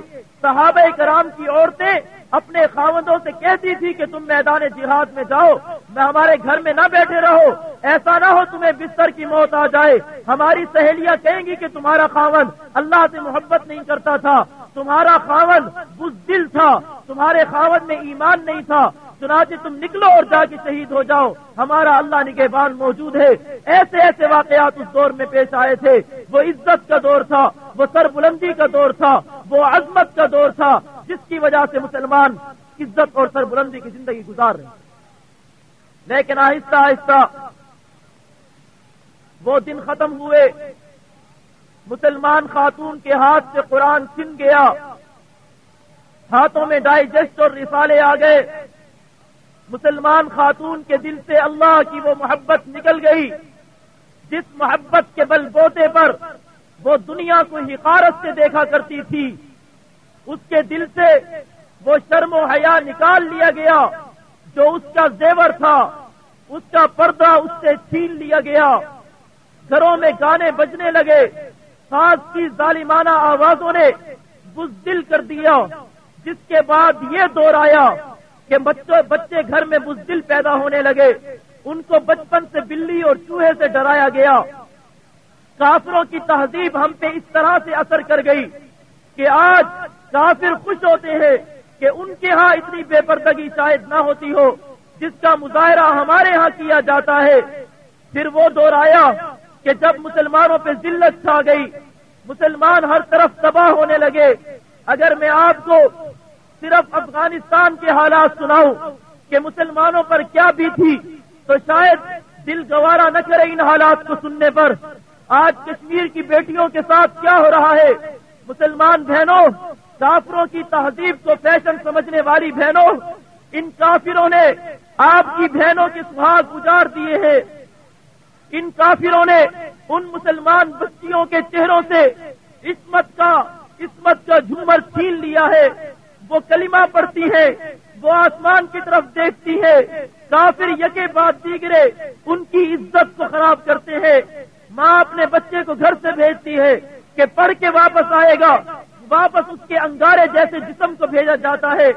صحابہ کرام کی عورتیں اپنے خاوندوں سے کہتی تھی کہ تم میدان جہاد میں جاؤ، میں ہمارے گھر میں نہ بیٹھے رہو، ایسا نہ ہو تمہیں بستر کی موت آ جائے۔ ہماری سہیلیاں کہیں گی کہ تمہارا خاون اللہ سے محبت نہیں کرتا تھا، تمہارا خاون بزدل تھا، تمہارے خاون میں ایمان نہیں تھا۔ چنانچہ تم نکلو اور جا کے شہید ہو جاؤ۔ ہمارا اللہ نگہبان موجود ہے۔ ایسے ایسے واقعات اس دور میں پیش آئے تھے۔ وہ عزت کا دور تھا، وہ سر بلندی کا دور تھا، وہ عظمت کا دور تھا، جس کی وجہ سے مسلمان عزت اور سر بلندی کی زندگی گزار رہے لیکن آہستہ آہستہ وہ دن ختم ہوئے۔ مسلمان خاتون کے ہاتھ سے قرآن چھن گیا۔ ہاتھوں میں ڈائجسٹ اور رسالے آ گئے۔ مسلمان خاتون کے دل سے اللہ کی وہ محبت نکل گئی۔ جس محبت کے بل بوتے پر وہ دنیا کو حقارت سے دیکھا کرتی تھی۔ اس کے دل سے وہ شرم و حیا نکال لیا گیا جو اس کا زیور تھا۔ اس کا پردہ اس سے چھین لیا گیا۔ گھروں میں گانے بجنے لگے۔ ساز کی ظالمانہ آوازوں نے بزدل کر دیا۔ جس کے بعد یہ دور آیا۔ کہ بچوں بچے گھر میں بزدل پیدا ہونے لگے۔ ان کو بچپن سے بلی اور چوہے سے ڈرایا گیا۔ کافروں کی تہذیب ہم پہ اس طرح سے اثر کر گئی کہ آج کافر خوش ہوتے ہیں کہ ان کے ہاں اتنی بے پردگی شاید نہ ہوتی ہو، جس کا مظاہرہ ہمارے ہاں کیا جاتا ہے۔ پھر وہ دور آیا کہ جب مسلمانوں پہ ذلت چھا گئی، مسلمان ہر طرف تباہ ہونے لگے۔ اگر میں آپ کو صرف افغانستان کے حالات سناؤں کہ مسلمانوں پر کیا بھی تھی تو شاید دل گوارا نہ کرے ان حالات کو سننے پر۔ آج کشمیر کی بیٹیوں کے ساتھ کیا ہو رہا ہے؟ مسلمان بہنوں، کافروں کی تہذیب کو فیشن سمجھنے والی بہنوں، ان کافروں نے آپ کی بہنوں کے سہاگ گزار دیے ہیں۔ ان کافروں نے ان مسلمان بستیوں کے چہروں سے عصمت کا عصمت کا جھومر چھین لیا ہے۔ وہ کلمہ پڑتی ہے، وہ آسمان کی طرف دیکھتی ہے۔ کافر یکے بعد دیگرے، ان کی عزت کو خراب کرتے ہیں۔ ماں اپنے بچے کو گھر سے بھیجتی ہے کہ پڑھ کے واپس آئے گا۔ واپس اس کے انگارے جیسے جسم کو بھیجا جاتا ہے۔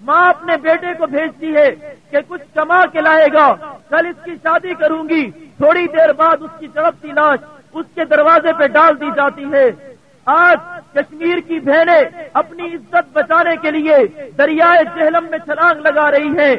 ماں اپنے بیٹے کو بھیجتی ہے کہ کچھ کما کے لائے گا۔ کل اس کی شادی کروں گی۔ تھوڑی دیر بعد اس کی تڑپتی لاش اس کے دروازے پہ ڈال دی جاتی ہے۔ آج کشمیر کی بہنیں اپنی عزت بچانے کے لیے دریائے جہلم میں چھلانگ لگا رہی ہیں۔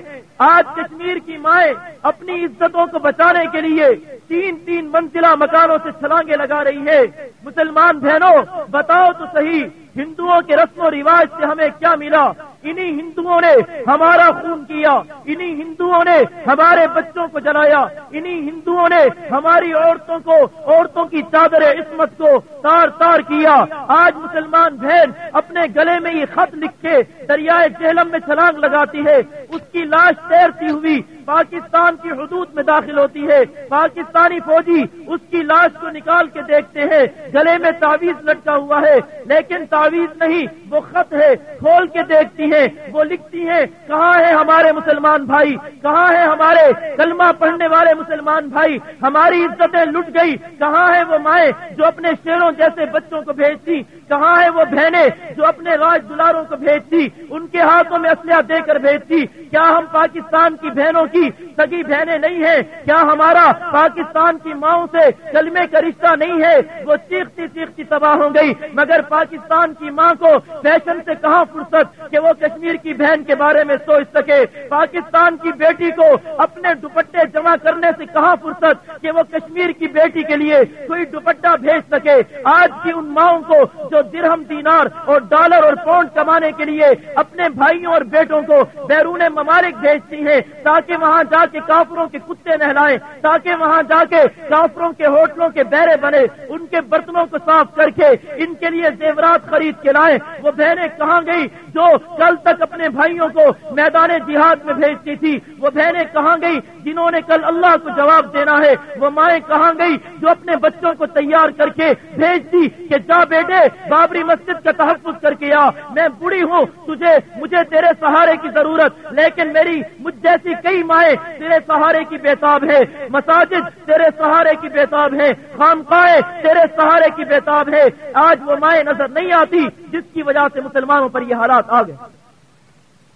آج کشمیر کی مائیں اپنی عزتوں کو بچانے کے لیے تین تین منزلہ مکانوں سے چھلانگیں لگا رہی ہے مسلمان بہنوں، بتاؤ تو صحیح، ہندوؤں کے رسم و رواج سے ہمیں کیا ملا؟ انہی ہندوؤں نے ہمارا خون کیا، انہی ہندوؤں نے ہمارے بچوں کو جلایا، انہی ہندوؤں نے ہماری عورتوں کو، عورتوں کی چادر عصمت کو تار تار کیا۔ آج مسلمان بہن اپنے گلے میں یہ خط لکھ کے دریائے جہلم میں چھلانگ لگاتی ہے۔ اس کی لاش تیرتی ہوئی پاکستان کی حدود میں داخل ہوتی ہے۔ پاکستانی فوجی اس کی لاش کو نکال کے دیکھتے ہیں۔ گلے میں تعویذ لٹکا ہوا ہے۔ لیکن تعویذ نہیں، وہ خط ہے۔ کھول کے دیکھتی ہیں۔ وہ لکھتی ہیں، کہاں ہے ہمارے مسلمان بھائی؟ کہاں ہے ہمارے کلمہ پڑھنے والے مسلمان بھائی؟ ہماری عزتیں لٹ گئی۔ کہاں ہے وہ مائیں جو اپنے شیروں جیسے بچوں کو بھیجتی؟ کہاں ہے وہ بہنیں جو اپنے راج دلاروں کو بھیجتی؟ ان کے ہاتھوں میں اسلحہ دے کر بھیجتی؟ کیا ہم پاکستان کی بہنوں کی سگی بہنیں نہیں ہیں۔ کیا ہمارا پاکستان کی ماؤں سے کلمے کا رشتہ نہیں ہے؟ وہ چیختی چیختی تباہ ہو گئی۔ مگر پاکستان کی ماں کو فیشن سے کہاں فرصت کہ وہ کشمیر کی بہن کے بارے میں سوچ سکے؟ پاکستان کی بیٹی کو اپنے دوپٹے جمع کرنے سے کہاں فرصت کہ وہ کشمیر کی بیٹی کے لیے کوئی دوپٹہ بھیج سکے؟ آج کی ان ماؤں کو جو درہم دینار اور ڈالر اور پاؤنڈ کمانے کے لیے اپنے بھائیوں اور بیٹوں کو بیرون ممالک بھیجتی ہیں، تاکہ وہاں جا کے کافروں کے کتے نہلائیں تاکہ وہاں جا کے کافروں کے ہوٹلوں کے بیرے بنے، ان کے برتنوں کو صاف کر کے ان کے لیے زیورات خرید کے لائیں وہ بہنیں کہاں گئی جو کل تک اپنے بھائیوں کو میدان جہاد میں بھیجتی تھی، وہ بہنیں کہاں گئی جنہوں نے کل اللہ کو جواب دینا ہے، وہ مائیں کہاں گئی جو اپنے بچوں کو تیار کر کے بھیجتی کہ جا بیٹے، بابری مسجد کا تحفظ کر کے آ۔ میں بڑی ہوں، تجھے، مجھے تیرے سہارے کی ضرورت، لیکن میری مجھ جیسی کئی مائیں تیرے سہارے کی بےتاب ہے، مساجد تیرے سہارے کی بےتاب ہے، خانقاہیں تیرے سہارے کی بےتاب ہے۔ آج وہ مائیں نظر نہیں آتی، جس کی وجہ سے مسلمانوں پر یہ حالات آ گئے۔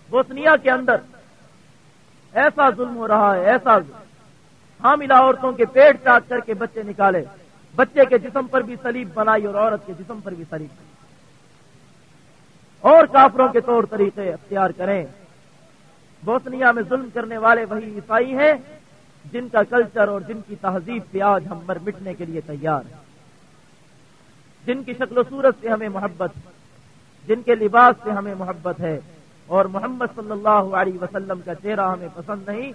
بوسنیا کے اندر ایسا ظلم ہو رہا ہے، ایسا ظلم۔ حاملہ عورتوں کے پیٹ چاٹ کر کے بچے نکالے۔ بچے کے جسم پر بھی سلیب بنائی اور عورت کے جسم پر بھی سلیب بنائی اور کافروں کے طور طریقے اختیار کریں۔ بوسنیا میں ظلم کرنے والے وہی عیسائی ہیں جن کا کلچر اور جن کی تہذیب پہ آج ہم مر مٹنے کے لیے تیار ہیں۔ جن کی شکل و صورت سے ہمیں محبت، جن کے لباس سے ہمیں محبت ہے اور محمد صلی اللہ علیہ وسلم کا چہرہ ہمیں پسند نہیں،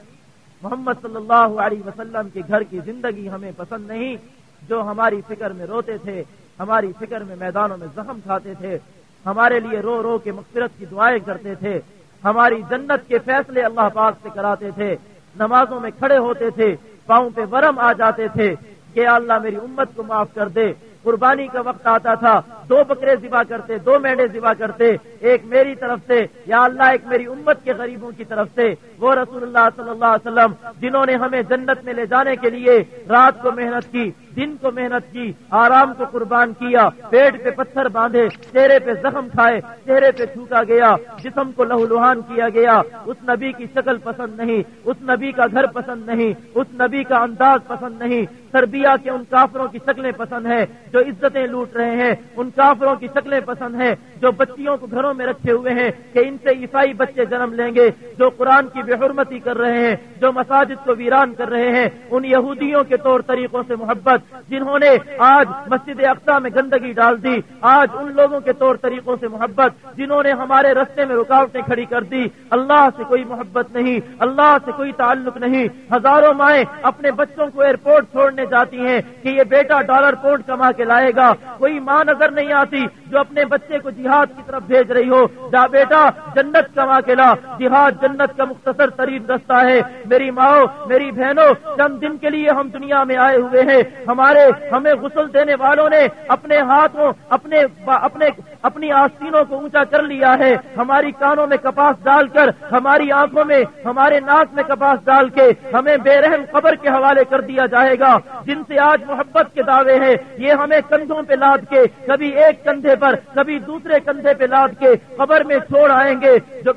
محمد صلی اللہ علیہ وسلم کے گھر کی زندگی ہمیں پسند نہیں، جو ہماری فکر میں روتے تھے، ہماری فکر میں میدانوں میں زخم کھاتے تھے، ہمارے لیے رو رو کے مغفرت کی دعائیں کرتے تھے ہماری جنت کے فیصلے اللہ پاک سے کراتے تھے، نمازوں میں کھڑے ہوتے تھے، پاؤں پہ ورم آ جاتے تھے کہ اللہ میری امت کو معاف کر دے۔ قربانی کا وقت آتا تھا، دو بکرے ذبح کرتے، دو میڈے ذبح کرتے، ایک میری طرف سے، یا اللہ ایک میری امت کے غریبوں کی طرف سے۔ وہ رسول اللہ صلی اللہ علیہ وسلم جنہوں نے ہمیں جنت میں لے جانے کے لیے رات کو محنت کی دن کو محنت کی، آرام کو قربان کیا، پیٹ پہ پتھر باندھے، چہرے پہ زخم کھائے چہرے پہ چھوٹا گیا، جسم کو لہو لوہان کیا گیا۔ اس نبی کی شکل پسند نہیں، اس نبی کا گھر پسند نہیں، اس نبی کا انداز پسند نہیں۔ سربیا کے ان کافروں کی شکلیں پسند ہیں جو عزتیں لوٹ رہے ہیں، ان کافروں کی شکلیں پسند ہیں جو بچیوں کو گھروں میں رکھے ہوئے ہیں کہ ان سے عیسائی بچے جنم لیں گے، جو قرآن کی بے حرمتی کر رہے ہیں، جو مساجد کو ویران کر رہے ہیں۔ ان یہودیوں کے طور طریقوں سے محبت جنہوں نے آج مسجد اقسا میں گندگی ڈال دی، آج ان لوگوں کے طور طریقوں سے محبت، جنہوں نے ہمارے رستے میں رکاوٹیں کھڑی کر دی۔ اللہ سے کوئی محبت نہیں، اللہ سے کوئی تعلق نہیں۔ ہزاروں مائیں اپنے بچوں کو ایئرپورٹ چھوڑنے جاتی ہیں کہ یہ بیٹا ڈالر پونٹ کما کے لائے گا۔ کوئی ماں نظر نہیں آتی جو اپنے بچے کو جہاد کی طرف بھیج رہی ہو۔ جا بیٹا، جنت کما کے لا۔ جہاد جنت کا مختصر ترین رستہ ہے۔ میری ماں میری بہنوں، چند دن کے لیے ہم دنیا میں آئے ہوئے ہیں۔ ہمارے ہمیں غسل دینے والوں نے اپنے ہاتھوں، اپنے اپنے، اپنی آستینوں کو اونچا کر لیا ہے۔ ہماری کانوں میں کپاس ڈال کر، ہماری آنکھوں میں، ہمارے ناک میں کپاس ڈال کے ہمیں بے رحم قبر کے حوالے کر دیا جائے گا۔ جن سے آج محبت کے دعوے ہیں، یہ ہمیں کندھوں پہ لاد کے، کبھی ایک کندھے پر، کبھی دوسرے کندھے پہ لاد کے قبر میں چھوڑ آئیں گے۔ جو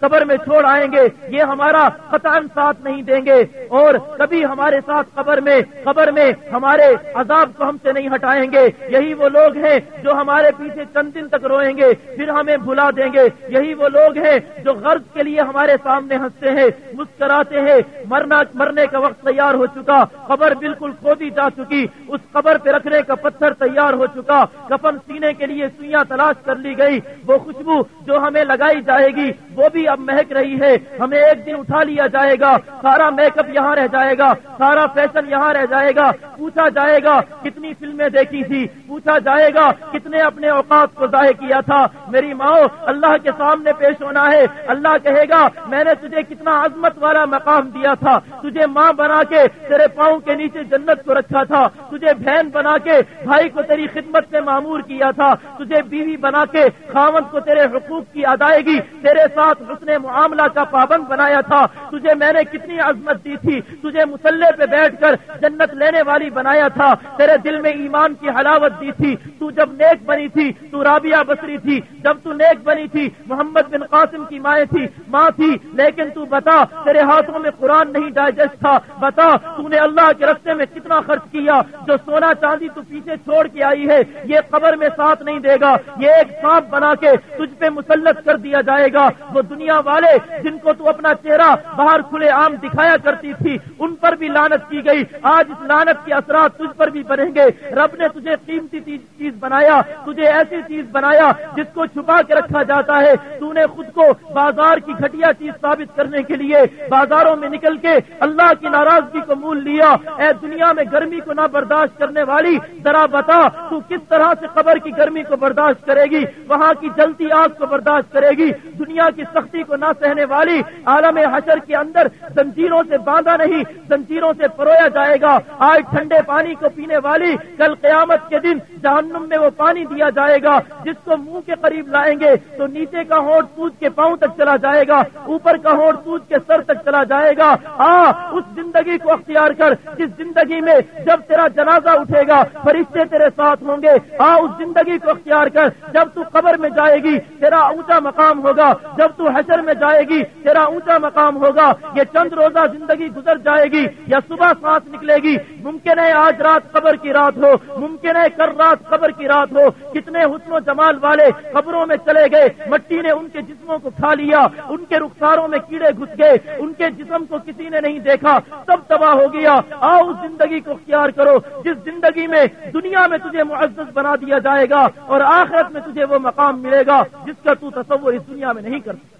قبر میں چھوڑ آئیں گے، یہ ہمارا قطان ساتھ نہیں دیں گے۔ اور کبھی ہمارے ساتھ قبر میں قبر میں ہمارے عذاب کو ہم سے نہیں ہٹائیں گے۔ یہی وہ لوگ ہیں جو ہمارے پیچھے چند دن تک روئیں گے، پھر ہمیں بھلا دیں گے۔ یہی وہ لوگ ہیں جو غرض کے لیے ہمارے سامنے ہنستے ہیں، مسکراتے ہیں۔ مرنا، مرنے کا وقت تیار ہو چکا، قبر بالکل کھودی جا چکی۔ اس قبر پہ رکھنے کا پتھر تیار ہو چکا۔ کفن سینے کے لیے سوئیاں تلاش کر لی گئی۔ وہ خوشبو جو ہمیں لگائی جائے گی، وہ بھی اب مہک رہی ہے۔ ہمیں ایک دن اٹھا لیا جائے گا۔ سارا میک اپ یہاں رہ جائے گا۔ سارا فیشن یہاں رہ جائے گا۔ پوچھا جائے گا کتنی فلمیں دیکھی تھی۔ پوچھا جائے گا کتنے اپنے اوقات کو ضائع کیا تھا۔ میری ماں، اللہ کے سامنے پیش ہونا ہے۔ اللہ کہے گا، میں نے تجھے کتنا عظمت والا مقام دیا تھا۔ تجھے ماں بنا کے تیرے پاؤں کے نیچے جنت کو رکھا تھا۔ تجھے بہن بنا کے بھائی کو تیری خدمت میں معمور کیا تھا۔ تجھے بیوی بنا کے خامد کو تیرے حقوق کی ادائیگی، تیرے ساتھ حسن معاملہ کا پابند بنایا تھا۔ تجھے میں نے کتنی عظمت دی تھی۔ تجھے مسلح پہ بیٹھ کر جنت لینے والی بنایا تھا۔ تیرے دل میں ایمان کی حلاوت دی تھی۔ تو جب نیک بنی تھی، تو رابعہ بسری تھی۔ جب تو نیک بنی تھی، محمد بن قاسم کی مائیں تھی، ماں تھی۔ لیکن تو بتا، تیرے ہاتھوں میں قرآن نہیں ڈائجسٹ تھا۔ بتا، تو نے اللہ کے رستے میں کتنا خرچ کیا؟ جو سونا چاندی تو پیچھے چھوڑ کے آئی ہے، یہ قبر میں ساتھ نہیں دے گا۔ یہ ایک سانپ بنا کے تجھ پہ مسلط کر دیا جائے گا۔ وہ دنیا والے جن کو تو اپنا چہرہ باہر کھلے عام دکھایا کرتی تھی، ان پر بھی لانت کی گئی۔ آج اس لانت کے اثرات تجھ پر بھی بنیں گے۔ رب نے تجھے قیمتی چیز بنایا، تجھے ایسی چیز بنایا جس کو چھپا کے رکھا جاتا ہے۔ تو نے خود کو بازار کی گھٹیا چیز ثابت کرنے کے لیے بازاروں میں نکل کے اللہ کی ناراضگی کو مول لیا۔ اے دنیا میں گرمی کو نہ برداشت کرنے والی، ذرا بتا، تو کس طرح سے قبر کی گرمی کو برداشت کرے گی؟ وہاں کی جلتی آگ کو برداشت کرے گی۔ دنیا کی سختی کو نہ سہنے والی عالم حشر کے اندر زنجیروں سے باندھا نہیں، زنجیروں سے پرویا جائے گا۔ آج ٹھنڈے پانی کو پینے والی کل قیامت کے دن جہنم میں وہ پانی دیا جائے گا۔ جس کو منہ کے قریب لائیں گے تو نیچے کا ہوٹ پوچھ کے پاؤں تک چلا جائے گا، اوپر کا ہوٹ پوچھ کے سر تک چلا جائے گا۔ آ، اس زندگی کو اختیار کر، جس زندگی میں جب تیرا جنازہ اٹھے گا، فرشتے تیرے ساتھ ہوں گے۔ آ، اس زندگی کو اختیار کر، جب تو قبر میں جائے گی، تیرا اونچا مقام ہوگا۔ جب تو حشر میں جائے گی، تیرا اونچا مقام ہوگا، یہ چند روزہ زندگی گزر جائے گی، یا صبح سانس نکلے گی۔ ممکن ہے آج رات قبر کی رات ہو، ممکن ہے کل رات قبر کی رات ہو۔ کتنے حسن و جمال والے قبروں میں چلے گئے، مٹی نے ان کے جسموں کو کھا لیا، ان کے رخساروں میں کیڑے گھس گئے، ان کے جسم کو کسی نے نہیں دیکھا، سب تباہ ہو گیا۔ آؤ اس زندگی کو اختیار کرو، جس زندگی میں دنیا میں تجھے معزز بنا دیا جائے گا اور آخرت میں تجھے وہ مقام ملے گا جس کا تو تصور اس دنیا میں نہیں کر سکتا۔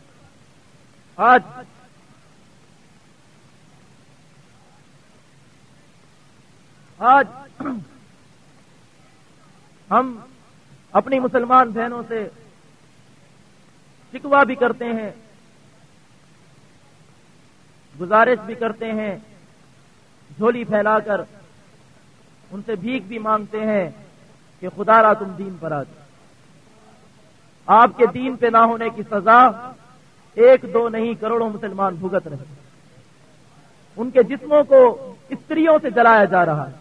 آج آج ہم اپنی مسلمان بہنوں سے شکوا بھی کرتے ہیں، گزارش بھی کرتے ہیں، جھولی پھیلا کر ان سے بھیک بھی مانگتے ہیں کہ خدا را تم دین پر آ جاؤ آپ کے دین پہ نہ ہونے کی سزا ایک دو نہیں، کروڑوں مسلمان بھگت رہے۔ ان کے جسموں کو استریوں سے جلایا جا رہا ہے۔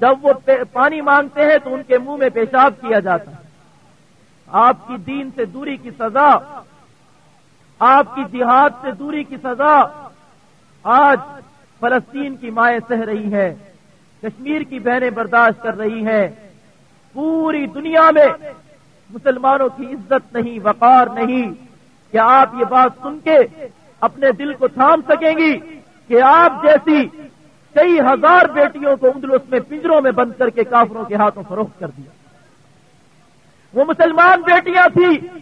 جب وہ پانی مانگتے ہیں تو ان کے منہ میں پیشاب کیا جاتا ہے۔ آپ کی دین سے دوری کی سزا، آپ کی جہاد سے دوری کی سزا آج فلسطین کی مائیں سہ رہی ہے کشمیر کی بہنیں برداشت کر رہی ہیں۔ پوری دنیا میں مسلمانوں کی عزت نہیں، وقار نہیں۔ کیا آپ یہ بات سن کے اپنے دل کو تھام سکیں گی کہ آپ جیسی کئی ہزار بیٹیوں کو اندلس میں پنجروں میں بند کر کے کافروں کے ہاتھوں فروخت کر دیا؟ وہ مسلمان بیٹیاں تھیں۔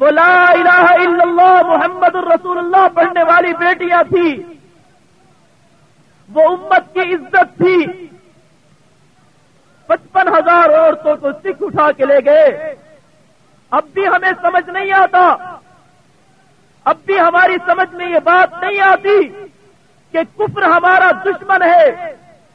وہ لا الہ الا اللہ، محمد الرسول اللہ پڑھنے والی بیٹیاں تھیں۔ وہ امت کی عزت تھی۔ پچپن ہزار عورتوں کو سکھ اٹھا کے لے گئے۔ اب بھی ہمیں سمجھ نہیں آتا اب بھی ہماری سمجھ میں یہ بات نہیں آتی کہ کفر ہمارا دشمن ہے،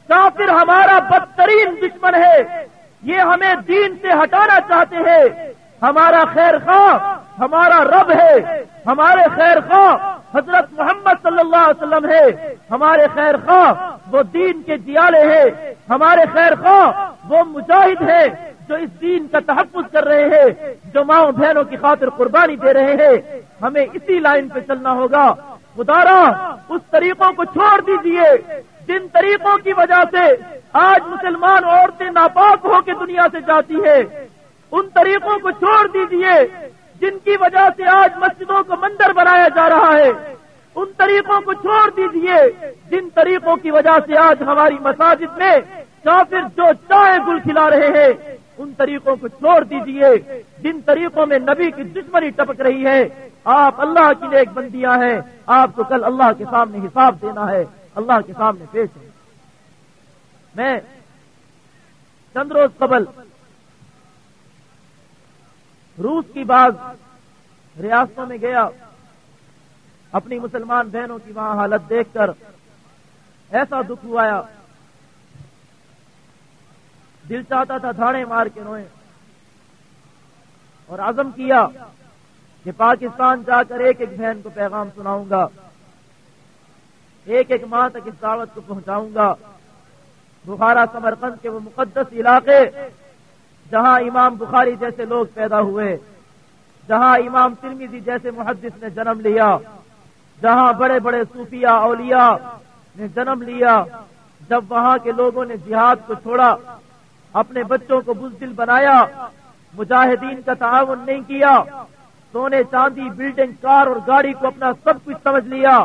کافر ہمارا بدترین دشمن ہے۔ یہ ہمیں دین سے ہٹانا چاہتے ہیں۔ ہمارا خیر خواہ، ہمارا رب ہے۔ ہمارے خیر خواہ حضرت محمد صلی اللہ علیہ وسلم ہے۔ ہمارے خیر خواہ وہ دین کے دیالے ہیں۔ ہمارے خیر خواہ وہ مجاہد ہیں۔ جو اس دین کا تحفظ کر رہے ہیں، جو ماؤں بہنوں کی خاطر قربانی دے رہے ہیں، ہمیں اسی لائن پہ چلنا ہوگا۔ خدارا اس طریقوں کو چھوڑ دیجیے۔ جن طریقوں کی وجہ سے آج مسلمان عورتیں ناپاک ہو کے دنیا سے جاتی ہے ان طریقوں کو چھوڑ دیجیے۔ جن کی وجہ سے آج مسجدوں کو مندر بنایا جا رہا ہے، ان طریقوں کو چھوڑ دیجیے۔ جن طریقوں کی وجہ سے آج ہماری مساجد میں کافر جو چائے گل کھلا رہے ہیں ان طریقوں کو چھوڑ دیجیے۔ جن طریقوں میں نبی کی دشمنی ٹپک رہی ہے، آپ اللہ کی نیک بندیاں ہیں۔ آپ کو کل اللہ کے سامنے حساب دینا ہے۔ اللہ کے سامنے پیش ہے۔ میں چند روز قبل روس کی بعض ریاستوں میں گیا۔ اپنی مسلمان بہنوں کی وہاں حالت دیکھ کر ایسا دکھ ہوا۔ دل چاہتا تھا دھاڑے مار کے روئے۔ اور عزم کیا کہ پاکستان جا کر ایک ایک بہن کو پیغام سناؤں گا۔ ایک ایک ماہ تک اس دعوت کو پہنچاؤں گا۔ بخارا، سمرقند کے وہ مقدس علاقے جہاں امام بخاری جیسے لوگ پیدا ہوئے، جہاں امام ترمیزی جیسے محدث نے جنم لیا، جہاں بڑے بڑے صوفیہ اولیاء نے جنم لیا، جب وہاں کے لوگوں نے جہاد کو چھوڑا اپنے بچوں کو بزدل بنایا، مجاہدین کا تعاون نہیں کیا، سونے چاندی بلڈنگ کار اور گاڑی کو اپنا سب کچھ سمجھ لیا۔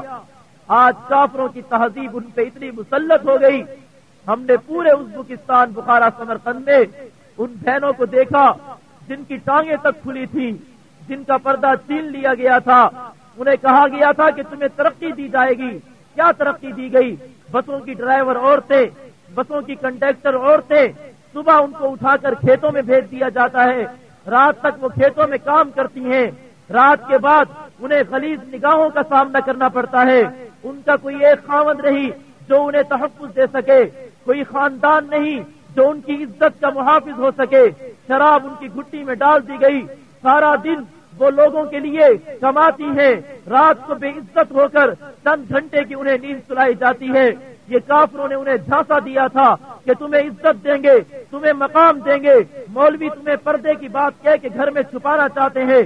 آج کافروں کی تہذیب ان پہ اتنی مسلط ہو گئی۔ ہم نے پورے ازبکستان، بخارا، سمرقند میں ان بہنوں کو دیکھا، جن کی ٹانگیں تک کھلی تھی جن کا پردہ چین لیا گیا تھا۔ انہیں کہا گیا تھا کہ تمہیں ترقی دی جائے گی۔ کیا ترقی دی گئی؟ بسوں کی ڈرائیور عورتیں، بسوں کی کنڈکٹر عورتیں صبح ان کو اٹھا کر کھیتوں میں بھیج دیا جاتا ہے۔ رات تک وہ کھیتوں میں کام کرتی ہیں۔ رات کے بعد انہیں خلیج نگاہوں کا سامنا کرنا پڑتا ہے۔ ان کا کوئی ایک خاوند نہیں جو انہیں تحفظ دے سکے۔ کوئی خاندان نہیں جو ان کی عزت کا محافظ ہو سکے۔ شراب ان کی گھٹی میں ڈال دی گئی۔ سارا دن وہ لوگوں کے لیے کماتی ہے رات کو بے عزت ہو کر چند گھنٹے کی انہیں نیند سلائی جاتی ہے۔ یہ کافروں نے انہیں جھانسا دیا تھا کہ تمہیں عزت دیں گے، تمہیں مقام دیں گے۔ مولوی تمہیں پردے کی بات کہہ کے گھر میں چھپانا چاہتے ہیں۔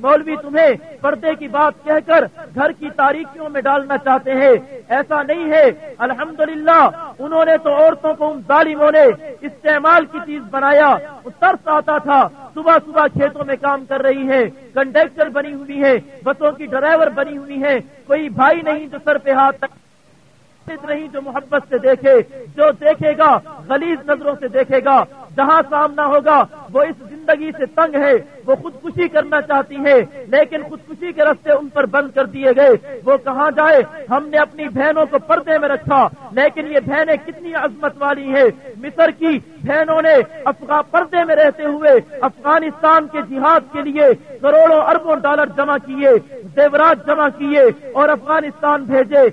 مولوی تمہیں پردے کی بات کہہ کر گھر کی تاریخیوں میں ڈالنا چاہتے ہیں۔ ایسا نہیں ہے۔ الحمدللہ، انہوں نے تو عورتوں کو ان ظالموں نے استعمال کی چیز بنایا۔ ترس آتا تھا۔ صبح صبح کھیتوں میں کام کر رہی ہے کنڈکٹر بنی ہوئی ہے بسوں کی ڈرائیور بنی ہوئی ہے کوئی بھائی نہیں جو سر پہ ہاتھ تک نہیں جو محبت سے دیکھے، جو دیکھے گا، غلیظ نظروں سے دیکھے گا، جہاں سامنا ہوگا، وہ اس زندگی سے تنگ ہے، وہ خودکشی کرنا چاہتی ہے لیکن خودکشی کے رستے ان پر بند کر دیے گئے۔ وہ کہاں جائے؟ ہم نے اپنی بہنوں کو پردے میں رکھا، لیکن یہ بہنیں کتنی عظمت والی ہیں۔ مصر کی بہنوں نے افغان پردے میں رہتے ہوئے افغانستان کے جہاد کے لیے کروڑوں اربوں ڈالر جمع کیے، زیورات جمع کیے اور افغانستان بھیجے۔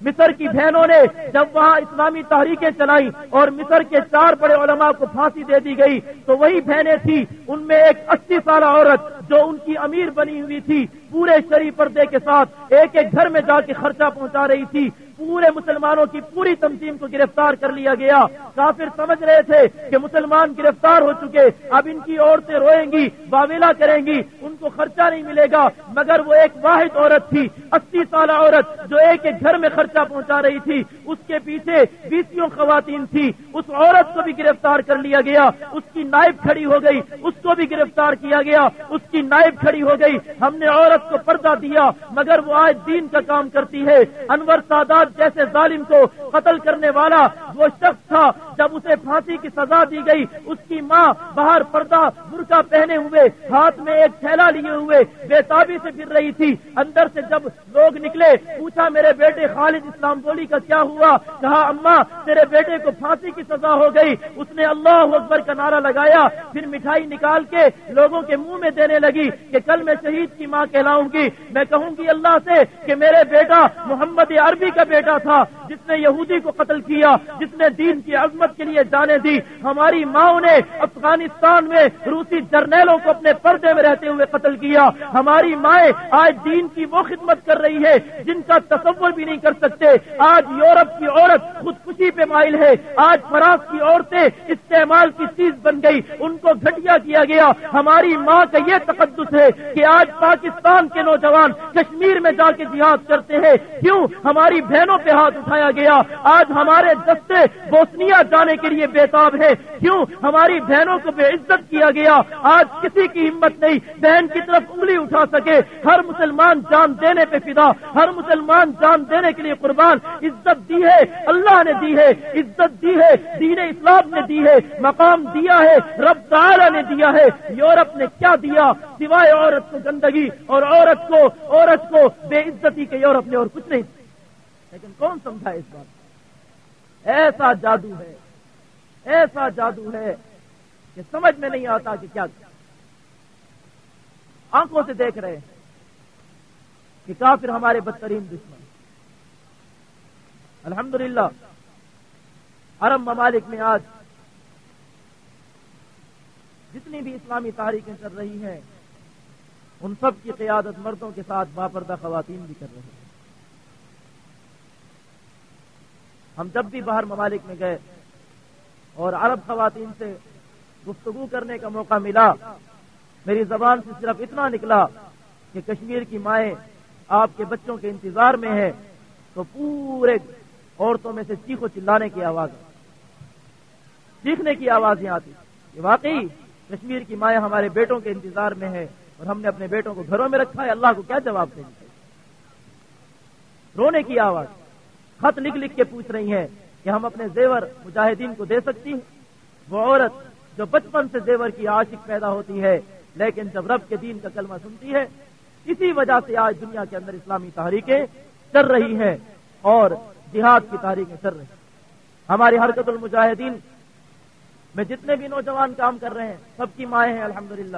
مصر کی بہنوں نے جب وہاں اسلامی تحریکیں چلائی اور مصر کے چار بڑے علماء کو پھانسی دے دی گئی، تو وہی بہنیں تھیں، ان میں ایک اسی سالہ عورت جو ان کی امیر بنی ہوئی تھی، پورے شریف پردے کے ساتھ ایک ایک گھر میں جا کے خرچہ پہنچا رہی تھی۔ پورے مسلمانوں کی پوری تنظیم کو گرفتار کر لیا گیا۔ کافر سمجھ رہے تھے کہ مسلمان گرفتار ہو چکے، اب ان کی عورتیں روئیں گی، واویلا کریں گی، ان کو خرچہ نہیں ملے گا۔ مگر وہ ایک واحد عورت تھی، اسی سالہ عورت جو ایک ایک گھر میں خرچہ پہنچا رہی تھی۔ اس کے پیچھے بیسوں خواتین تھی۔ اس عورت کو بھی گرفتار کر لیا گیا۔ اس کی نائب کھڑی ہو گئی، اس کو بھی گرفتار کیا گیا۔ اس کی نائب کھڑی ہو گئی۔ ہم نے عورت کو پردہ دیا، مگر وہ آج دین کا کام کرتی ہے۔ انور سادات جیسے ظالم کو قتل کرنے والا وہ شخص تھا جب اسے پھانسی کی سزا دی گئی۔ اس کی ماں باہر پردہ برقع پہنے ہوئے، ہاتھ میں ایک تھیلا لیے ہوئے، بے تابی سے پھر رہی تھی۔ اندر سے جب لوگ نکلے، پوچھا، میرے بیٹے خالد اسلام بولی کا کیا ہوا؟ کہا اما تیرے بیٹے کو پھانسی کی سزا ہو گئی۔ اس نے اللہ اکبر کا نعرہ لگایا، پھر مٹھائی نکال کے لوگوں کے منہ میں دینے لگی کہ کل میں شہید کی ماں کہلاؤں گی۔ میں کہوں گی اللہ سے کہ میرے بیٹا محمد عربی کا بیٹا بیٹا تھا، جس نے یہودی کو قتل کیا، جس نے دین کی عظمت کے لیے جانے دی۔ ہماری ماں نے افغانستان میں روسی جرنیلوں کو اپنے پردے میں رہتے ہوئے قتل کیا۔ ہماری مائیں آج دین کی وہ خدمت کر رہی ہے جن کا تصور بھی نہیں کر سکتے۔ آج یورپ کی عورت خودکشی پہ مائل ہے۔ آج فراز کی عورتیں استعمال کی چیز بن گئی۔ ان کو گھٹیا کیا گیا۔ ہماری ماں کا یہ تقدس ہے کہ آج پاکستان کے نوجوان کشمیر میں جا کے جہاد کرتے ہیں۔ کیوں؟ ہماری بہن بہنوں پہ ہاتھ اٹھایا گیا۔ آج ہمارے دستے بوسنیا جانے کے لیے بےتاب ہے کیوں؟ ہماری بہنوں کو بے عزت کیا گیا۔ آج کسی کی ہمت نہیں۔ بہن کی طرف انگلی اٹھا سکے۔ ہر مسلمان جان دینے پہ فدا۔ ہر مسلمان جان دینے کے لیے قربان۔ عزت دی ہے۔ اللہ نے دی ہے۔ عزت دی ہے۔ دین اسلام نے دی ہے۔ مقام دیا ہے۔ رب تعالی نے دیا ہے۔ یورپ نے کیا دیا؟ سوائے عورت کو گندگی اور عورت کو عورت کو بے عزتی کے یورپ نے اور کچھ نہیں۔ لیکن کون سمجھا اس بات ایسا جادو ہے، ایسا جادو ہے کہ سمجھ میں نہیں آتا کہ کیا آنکھوں سے دیکھ رہے ہیں کہ کافر ہمارے بدترین دشمن۔ الحمدللہ عرب ممالک میں آج جتنی بھی اسلامی تاریخیں چل رہی ہیں، ان سب کی قیادت مردوں کے ساتھ باپردہ خواتین بھی کر رہے ہیں۔ ہم جب بھی باہر ممالک میں گئے اور عرب خواتین سے گفتگو کرنے کا موقع ملا، میری زبان سے صرف اتنا نکلا کہ کشمیر کی مائیں آپ کے بچوں کے انتظار میں ہے تو پورے عورتوں میں سے چیخو چلانے کی آواز چیخنے کی آوازیں آتی۔ کہ واقعی کشمیر کی مائیں ہمارے بیٹوں کے انتظار میں ہے اور ہم نے اپنے بیٹوں کو گھروں میں رکھا ہے۔ اللہ کو کیا جواب دیں گے؟ رونے کی آواز۔ خط لکھ لکھ کے پوچھ رہی ہیں کہ ہم اپنے زیور مجاہدین کو دے سکتی ہیں؟ وہ عورت جو بچپن سے زیور کی عاشق پیدا ہوتی ہے، لیکن جب رب کے دین کا کلمہ سنتی ہے، اسی وجہ سے آج دنیا کے اندر اسلامی تحریکیں چل رہی ہیں اور جہاد کی تحریکیں چل رہی ہیں۔ ہماری حرکت المجاہدین میں جتنے بھی نوجوان کام کر رہے ہیں، سب کی مائیں ہیں، الحمدللہ۔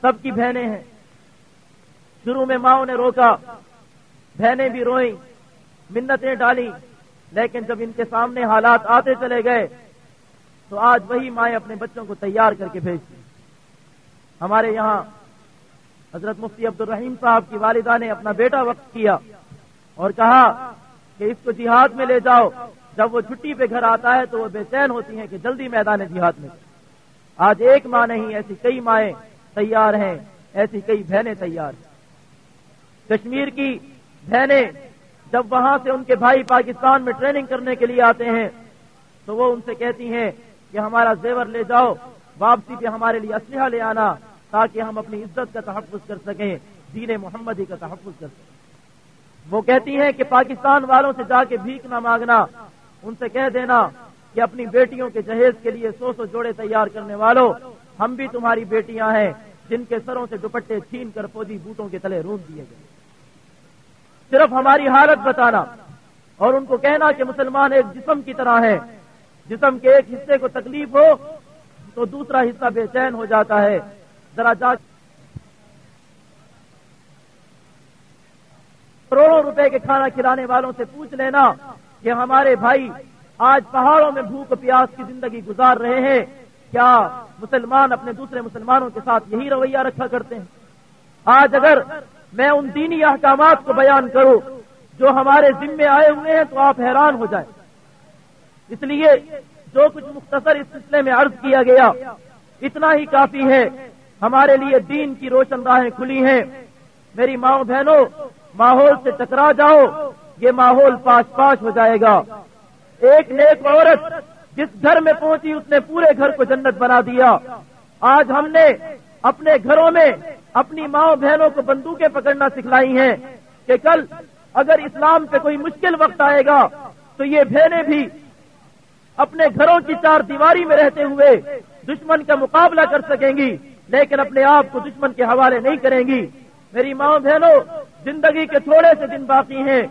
سب کی بہنیں ہیں۔ شروع میں ماؤں نے روکا، بہنیں بھی روئیں۔ منتیں ڈالی، لیکن جب ان کے سامنے حالات آتے چلے گئے، تو آج وہی مائیں اپنے بچوں کو تیار کر کے بھیجتی ہمارے یہاں حضرت مفتی عبد الرحیم صاحب کی والدہ نے اپنا بیٹا وقت کیا اور کہا کہ اس کو جہاد میں لے جاؤ۔ جب وہ چھٹی پہ گھر آتا ہے تو وہ بے چین ہوتی ہیں کہ جلدی میدان جہاد میں۔ آج ایک ماں نہیں، ایسی کئی مائیں تیار ہیں، ایسی کئی بہنیں تیار ہیں۔ کشمیر کی بہنیں جب وہاں سے ان کے بھائی پاکستان میں ٹریننگ کرنے کے لیے آتے ہیں، تو وہ ان سے کہتی ہیں کہ ہمارا زیور لے جاؤ، واپسی پہ ہمارے لیے اسلحہ لے آنا تاکہ ہم اپنی عزت کا تحفظ کر سکیں، دین محمدی کا تحفظ کر سکیں۔ وہ کہتی ہیں کہ پاکستان والوں سے جا کے بھیک نہ مانگنا، ان سے کہہ دینا کہ اپنی بیٹیوں کے جہیز کے لیے سو سو جوڑے تیار کرنے والوں ہم بھی تمہاری بیٹیاں ہیں، جن کے سروں سے دوپٹے چھین کر فوجی بوٹوں کے تلے روم دیے گئے۔ صرف ہماری حالت بتانا اور ان کو کہنا کہ مسلمان ایک جسم کی طرح ہے جسم کے ایک حصے کو تکلیف ہو تو دوسرا حصہ بے چین ہو جاتا ہے۔ ذرا جا کروڑوں روپے کے کھانا کھلانے والوں سے پوچھ لینا کہ ہمارے بھائی آج پہاڑوں میں بھوک پیاس کی زندگی گزار رہے ہیں۔ کیا مسلمان اپنے دوسرے مسلمانوں کے ساتھ یہی رویہ رکھا کرتے ہیں؟ آج اگر میں ان دینی احکامات کو بیان کروں، جو ہمارے ذمے آئے ہوئے ہیں تو آپ حیران ہو جائیں۔ اس لیے جو کچھ مختصر اس سلسلے میں عرض کیا گیا، اتنا ہی کافی ہے۔ ہمارے لیے دین کی روشن راہیں کھلی ہیں۔ میری ماؤں بہنوں، ماحول سے ٹکرا جاؤ، یہ ماحول پاس پاس ہو جائے گا۔ ایک نیک عورت جس گھر میں پہنچی، اس نے پورے گھر کو جنت بنا دیا۔ آج ہم نے اپنے گھروں میں اپنی ماؤں بہنوں کو بندوقیں پکڑنا سکھلائی ہیں کہ کل اگر اسلام پہ کوئی مشکل وقت آئے گا تو یہ بہنیں بھی اپنے گھروں کی چار دیواری میں رہتے ہوئے دشمن کا مقابلہ کر سکیں گی، لیکن اپنے آپ کو دشمن کے حوالے نہیں کریں گی۔ میری ماں بہنوں، زندگی کے تھوڑے سے دن باقی ہیں۔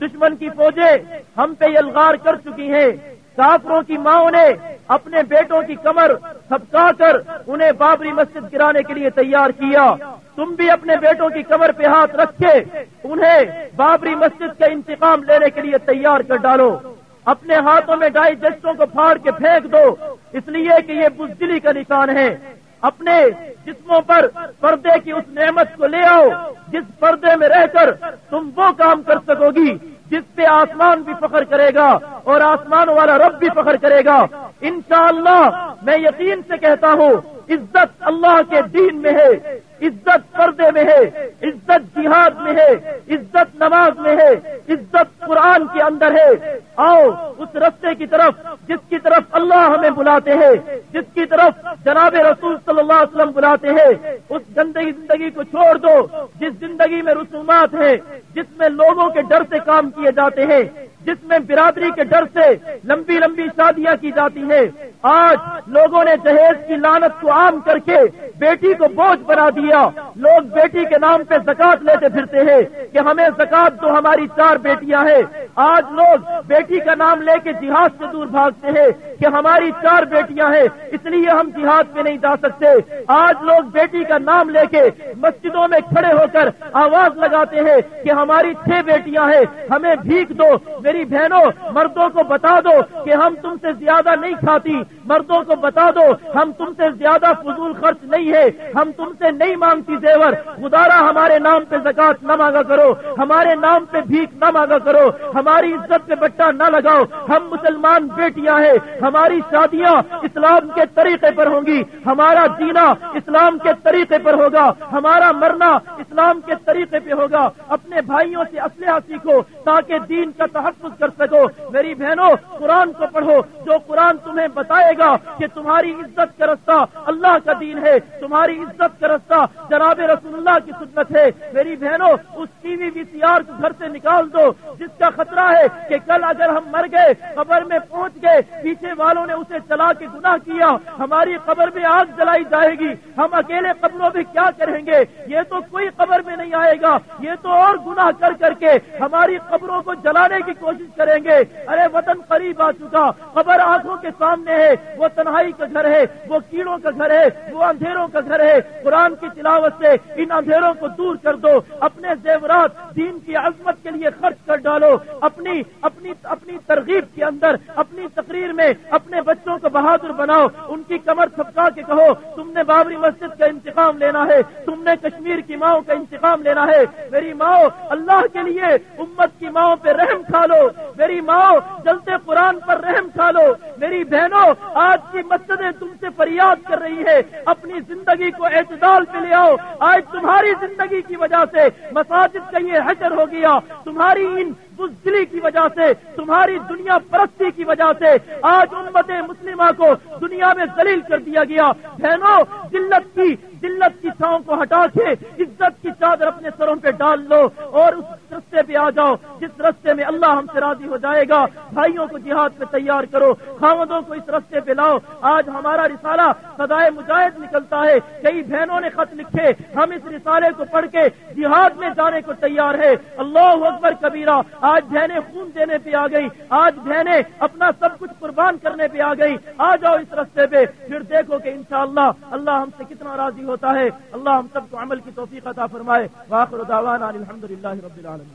دشمن کی فوجیں ہم پہ یلغار کر چکی ہیں۔ کافروں کی ماں نے اپنے بیٹوں کی کمر تھپکا کر انہیں بابری مسجد گرانے کے لیے تیار کیا۔ تم بھی اپنے بیٹوں کی کمر پہ ہاتھ رکھے، انہیں بابری مسجد کا انتقام لینے کے لیے تیار کر ڈالو۔ اپنے ہاتھوں میں ڈائجسٹوں کو پھاڑ کے پھینک دو۔ اس لیے کہ یہ بزدلی کا نشان ہے۔ اپنے جسموں پر پردے کی اس نعمت کو لے آؤ جس پردے میں رہ کر تم وہ کام کر سکو گی۔ جس پہ آسمان بھی فخر کرے گا اور آسمان والا رب بھی فخر کرے گا۔ انشاءاللہ میں یقین سے کہتا ہوں، عزت اللہ کے دین میں ہے۔ عزت پردے میں ہے، عزت جہاد میں ہے، عزت نماز میں ہے، عزت قرآن کے اندر ہے۔ آؤ، اس رستے کی طرف، جس کی طرف اللہ ہمیں بلاتے ہیں، جس کی طرف جناب رسول صلی اللہ علیہ وسلم بلاتے ہیں۔ اس گندگی زندگی کو چھوڑ دو، جس زندگی میں رسومات ہیں، جس میں لوگوں کے ڈر سے کام کیے جاتے ہیں جس میں برادری کے ڈر سے لمبی لمبی شادیاں کی جاتی ہیں۔ آج لوگوں نے جہیز کی لانت کو عام کر کے بیٹی کو بوجھ بنا دیا۔ لوگ بیٹی کے نام پہ زکات لیتے پھرتے ہیں کہ ہمیں زکات تو ہماری چار بیٹیاں ہیں۔ آج لوگ بیٹی کا نام لے کے جہاد سے دور بھاگتے ہیں کہ ہماری چار بیٹیاں ہیں، اس لیے ہم جہاد پہ نہیں جا سکتے۔ آج لوگ بیٹی کا نام لے کے مسجدوں میں کھڑے ہو کر آواز لگاتے ہیں کہ ہماری چھ بیٹیاں ہیں، ہمیں بھیک دو میری بہنوں، مردوں کو بتا دو کہ ہم تم سے زیادہ نہیں کھاتی۔ مردوں کو بتا دو، ہم تم سے زیادہ فضول خرچ نہیں ہے۔ ہم تم سے نہیں مانگتی زیور۔ گزارا ہمارے نام پہ زکات نہ مانگا کرو۔ ہمارے نام پہ بھیک نہ مانگا کرو۔ ہماری عزت پہ بٹا نہ لگاؤ۔ ہم مسلمان بیٹیاں ہیں۔ ہماری شادیاں اسلام کے طریقے پر ہوں گی۔ ہمارا جینا اسلام کے طریقے پر ہوگا۔ ہمارا مرنا اسلام کے طریقے پہ ہوگا۔ اپنے بھائیوں سے اسلحہ سیکھو تاکہ دین کا تحفظ کر سکو۔ میری بہنوں، قرآن کو پڑھو۔ جو قرآن تمہیں بتائے گا کہ تمہاری عزت کا رستہ اللہ کا دین ہے، تمہاری عزت کا رستہ جناب رسول اللہ کی سنت ہے۔ میری بہنوں، اس ٹی وی وی سی آر کو گھر سے نکال دو۔ جس کا خطرہ ہے کہ کل اگر ہم مر گئے، قبر میں پہنچ گئے، پیچھے والوں نے اسے چلا کے گناہ کیا، ہماری قبر میں آگ جلائی جائے گی۔ ہم اکیلے قبروں میں کیا کریں گے؟ یہ تو کوئی قبر میں نہیں آئے گا۔ یہ تو اور گناہ کر کر کے ہماری قبروں کو جلانے کی کوشش کریں گے۔ ارے، وطن قریب آ چکا۔ قبر آنکھوں کے سامنے ہے۔ وہ تنہائی کا گھر ہے۔ وہ کیڑوں کا گھر ہے۔ وہ اندھیروں کا گھر ہے۔ قرآن کی تلاوت سے ان اندھیروں کو دور کر دو۔ اپنے زیورات دین کی عظمت کے لیے خرچ کر ڈالو۔ اپنی اپنی اپنی ترغیب کے اندر، اپنی تقریر میں اپنے بچوں کو بہادر بناؤ۔ ان کی کمر تھپکا کے کہو، تم نے بابری مسجد کا انتقام لینا ہے۔ تم نے کشمیر کی ماؤں کا انتقام لینا ہے۔ میری ماں اللہ کے لیے، امت کی ماؤں پہ رحم کھا لو۔ میری ماں جلتے قرآن پر رحم کھا لو میری بہنوں، آج کی مسجدیں تم سے فریاد کر رہی ہے اپنی زندگی کو اعتدال پہ لے آؤ۔ آج تمہاری زندگی کی وجہ سے مساجد کا یہ حجر ہو گیا۔ تمہاری ان بزدلی کی وجہ سے، تمہاری دنیا پرستی کی وجہ سے آج امت مسلمہ کو دنیا میں ذلیل کر دیا گیا۔ بہنوں، ذلت کی ذلت کی چھاؤں کو ہٹا کے عزت کی چادر اپنے سروں پہ ڈال لو اور اس رستے پہ آ جاؤ جس رستے میں اللہ ہم سے راضی ہو جائے گا۔ بھائیوں کو جہاد پہ تیار کرو خامدوں کو اس رستے پہ لاؤ۔ آج ہمارا رسالہ سدائے مجاہد نکلتا ہے۔ کئی بہنوں نے خط لکھے، ہم اس رسالے کو پڑھ کے جہاد میں جانے کو تیار ہے اللہ اکبر کبیرہ آج بہنیں خون دینے پہ آ گئی آج بہنیں اپنا سب کچھ قربان کرنے پہ آ گئی آ جاؤ اس رستے پہ، پھر دیکھو کہ انشاءاللہ اللہ ہم سے کتنا راضی ہوتا ہے۔ اللہ ہم سب کو عمل کی توفیق عطا فرمائے۔ واخر دعوانا الحمد للہ رب العالمین۔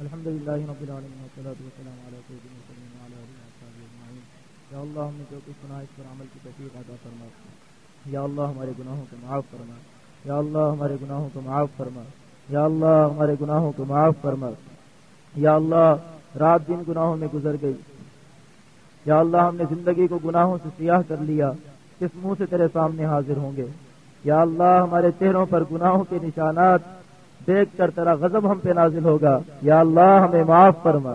الحمد للہ رب العالمین والصلاة والسلام علی سیدنا محمد وعلی آلہ وصحبہ اجمعین۔ یا اللہ ہم نے جو کچھ سنا اس پر عمل کی توفیق عطا فرما یا اللہ ہمارے گناہوں کو معاف فرما یا اللہ ہمارے گناہوں کو معاف فرما یا اللہ ہمارے گناہوں کو معاف فرما یا اللہ، رات دن گناہوں میں گزر گئی۔ یا اللہ، ہم نے زندگی کو گناہوں سے سیاہ کر لیا۔ کس منہ سے تیرے سامنے حاضر ہوں گے؟ یا اللہ، ہمارے چہروں پر گناہوں کے نشانات دیکھ کر تیرا غضب ہم پہ نازل ہوگا۔ یا اللہ، ہمیں معاف فرما۔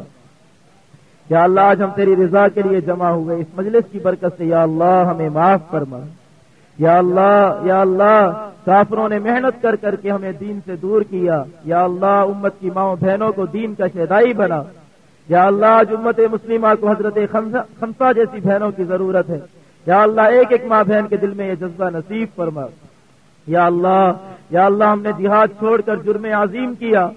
یا اللہ، آج ہم تیری رضا کے لیے جمع ہوئے۔ اس مجلس کی برکت سے، یا اللہ، ہمیں معاف فرما۔ یا اللہ یا اللہ کافروں نے محنت کر کر کے ہمیں دین سے دور کیا۔ یا اللہ، امت کی ماؤں بہنوں کو دین کا شہدائی بنا۔ یا اللہ، آج امت مسلمہ کو حضرت خمسہ جیسی بہنوں کی ضرورت ہے۔ یا اللہ، ایک ایک ماں بہن کے دل میں یہ جذبہ نصیب فرما۔ یا اللہ یا اللہ، ہم نے جہاد چھوڑ کر جرم عظیم کیا۔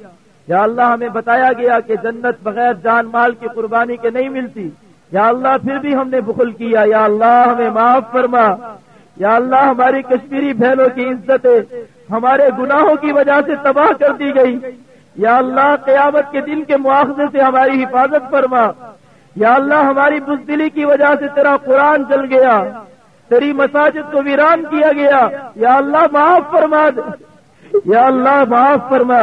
یا اللہ، ہمیں بتایا گیا کہ جنت بغیر جان مال کی قربانی کے نہیں ملتی۔ یا اللہ، پھر بھی ہم نے بخل کیا۔ یا اللہ، ہمیں معاف فرما۔ یا اللہ، ہماری کشمیری بہنوں کی عزت ہمارے گناہوں کی وجہ سے تباہ کر دی گئی۔ یا اللہ، قیامت کے دن کے مواخذے سے ہماری حفاظت فرما۔ یا اللہ، ہماری بزدلی کی وجہ سے تیرا قرآن چل گیا۔ تیری مساجد کو ویران کیا گیا۔ یا اللہ، معاف فرما دے۔ یا اللہ، معاف فرما۔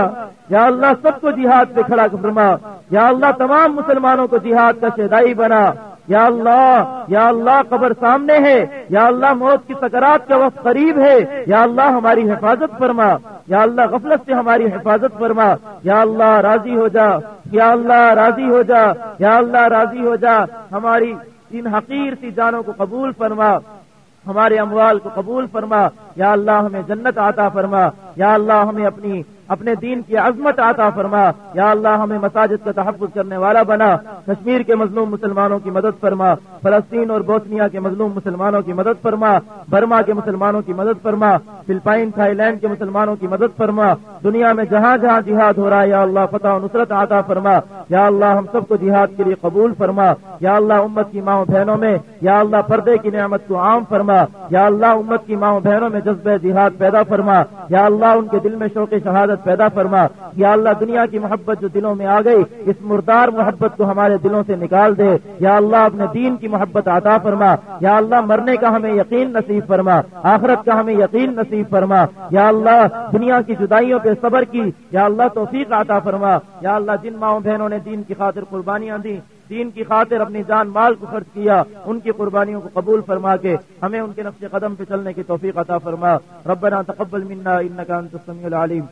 یا اللہ، سب کو جہاد پہ کھڑا فرما۔ یا اللہ، تمام مسلمانوں کو جہاد کا شہدائی بنا۔ یا اللہ یا اللہ قبر سامنے ہے، یا اللہ موت کی سکرات کا وقت قریب ہے، یا اللہ ہماری حفاظت فرما، یا اللہ غفلت سے ہماری حفاظت فرما، یا اللہ راضی ہو جا، یا اللہ راضی ہو جا، یا اللہ راضی ہو جا، ہماری ان حقیر سی جانوں کو قبول فرما، ہمارے اموال کو قبول فرما، یا اللہ ہمیں جنت آتا فرما، یا اللہ ہمیں اپنی اپنے دین کی عظمت عطا فرما۔ یا اللہ، ہمیں مساجد کا تحفظ کرنے والا بنا۔ کشمیر کے مظلوم مسلمانوں کی مدد فرما۔ فلسطین اور بوسنیا کے مظلوم مسلمانوں کی مدد فرما۔ برما کے مسلمانوں کی مدد فرما۔ فلپائن، تھائی لینڈ کے مسلمانوں کی مدد فرما۔ دنیا میں جہاں جہاں جہاد ہو رہا ہے، یا اللہ، فتح و نصرت عطا فرما۔ یا اللہ، ہم سب کو جہاد کے لیے قبول فرما۔ یا اللہ، امت کی ماؤں بہنوں میں، یا اللہ، پردے کی نعمت کو عام فرما۔ یا اللہ، امت کی ماؤں بہنوں میں جذبہ جہاد پیدا فرما۔ یا اللہ، ان کے دل میں شوق شہادت محبت پیدا فرما۔ یا اللہ، دنیا کی محبت جو دلوں میں آ گئی، اس مردار محبت کو ہمارے دلوں سے نکال دے۔ یا اللہ، اپنے دین کی محبت عطا فرما۔ یا اللہ، مرنے کا ہمیں یقین نصیب فرما۔ آخرت کا ہمیں یقین نصیب فرما۔ یا اللہ، دنیا کی جدائیوں پہ صبر کی۔ یا اللہ، توفیق عطا فرما۔ یا اللہ، جن ماؤں بہنوں نے دین کی خاطر قربانیاں دی دین کی خاطر اپنی جان مال کو خرچ کیا، ان کی قربانیوں کو قبول فرما کے ہمیں ان کے نقش قدم پہ چلنے کی توفیق عطا فرما۔ ربنا تقبل منا انك انت السميع العليم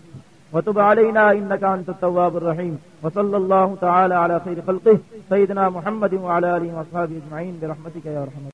وتب علينا إنك أنت التواب الرحيم. وصلى الله تعالى على خير خلقه. سيدنا محمد وعلى آله وأصحابه أجمعين. برحمتك يا رحمة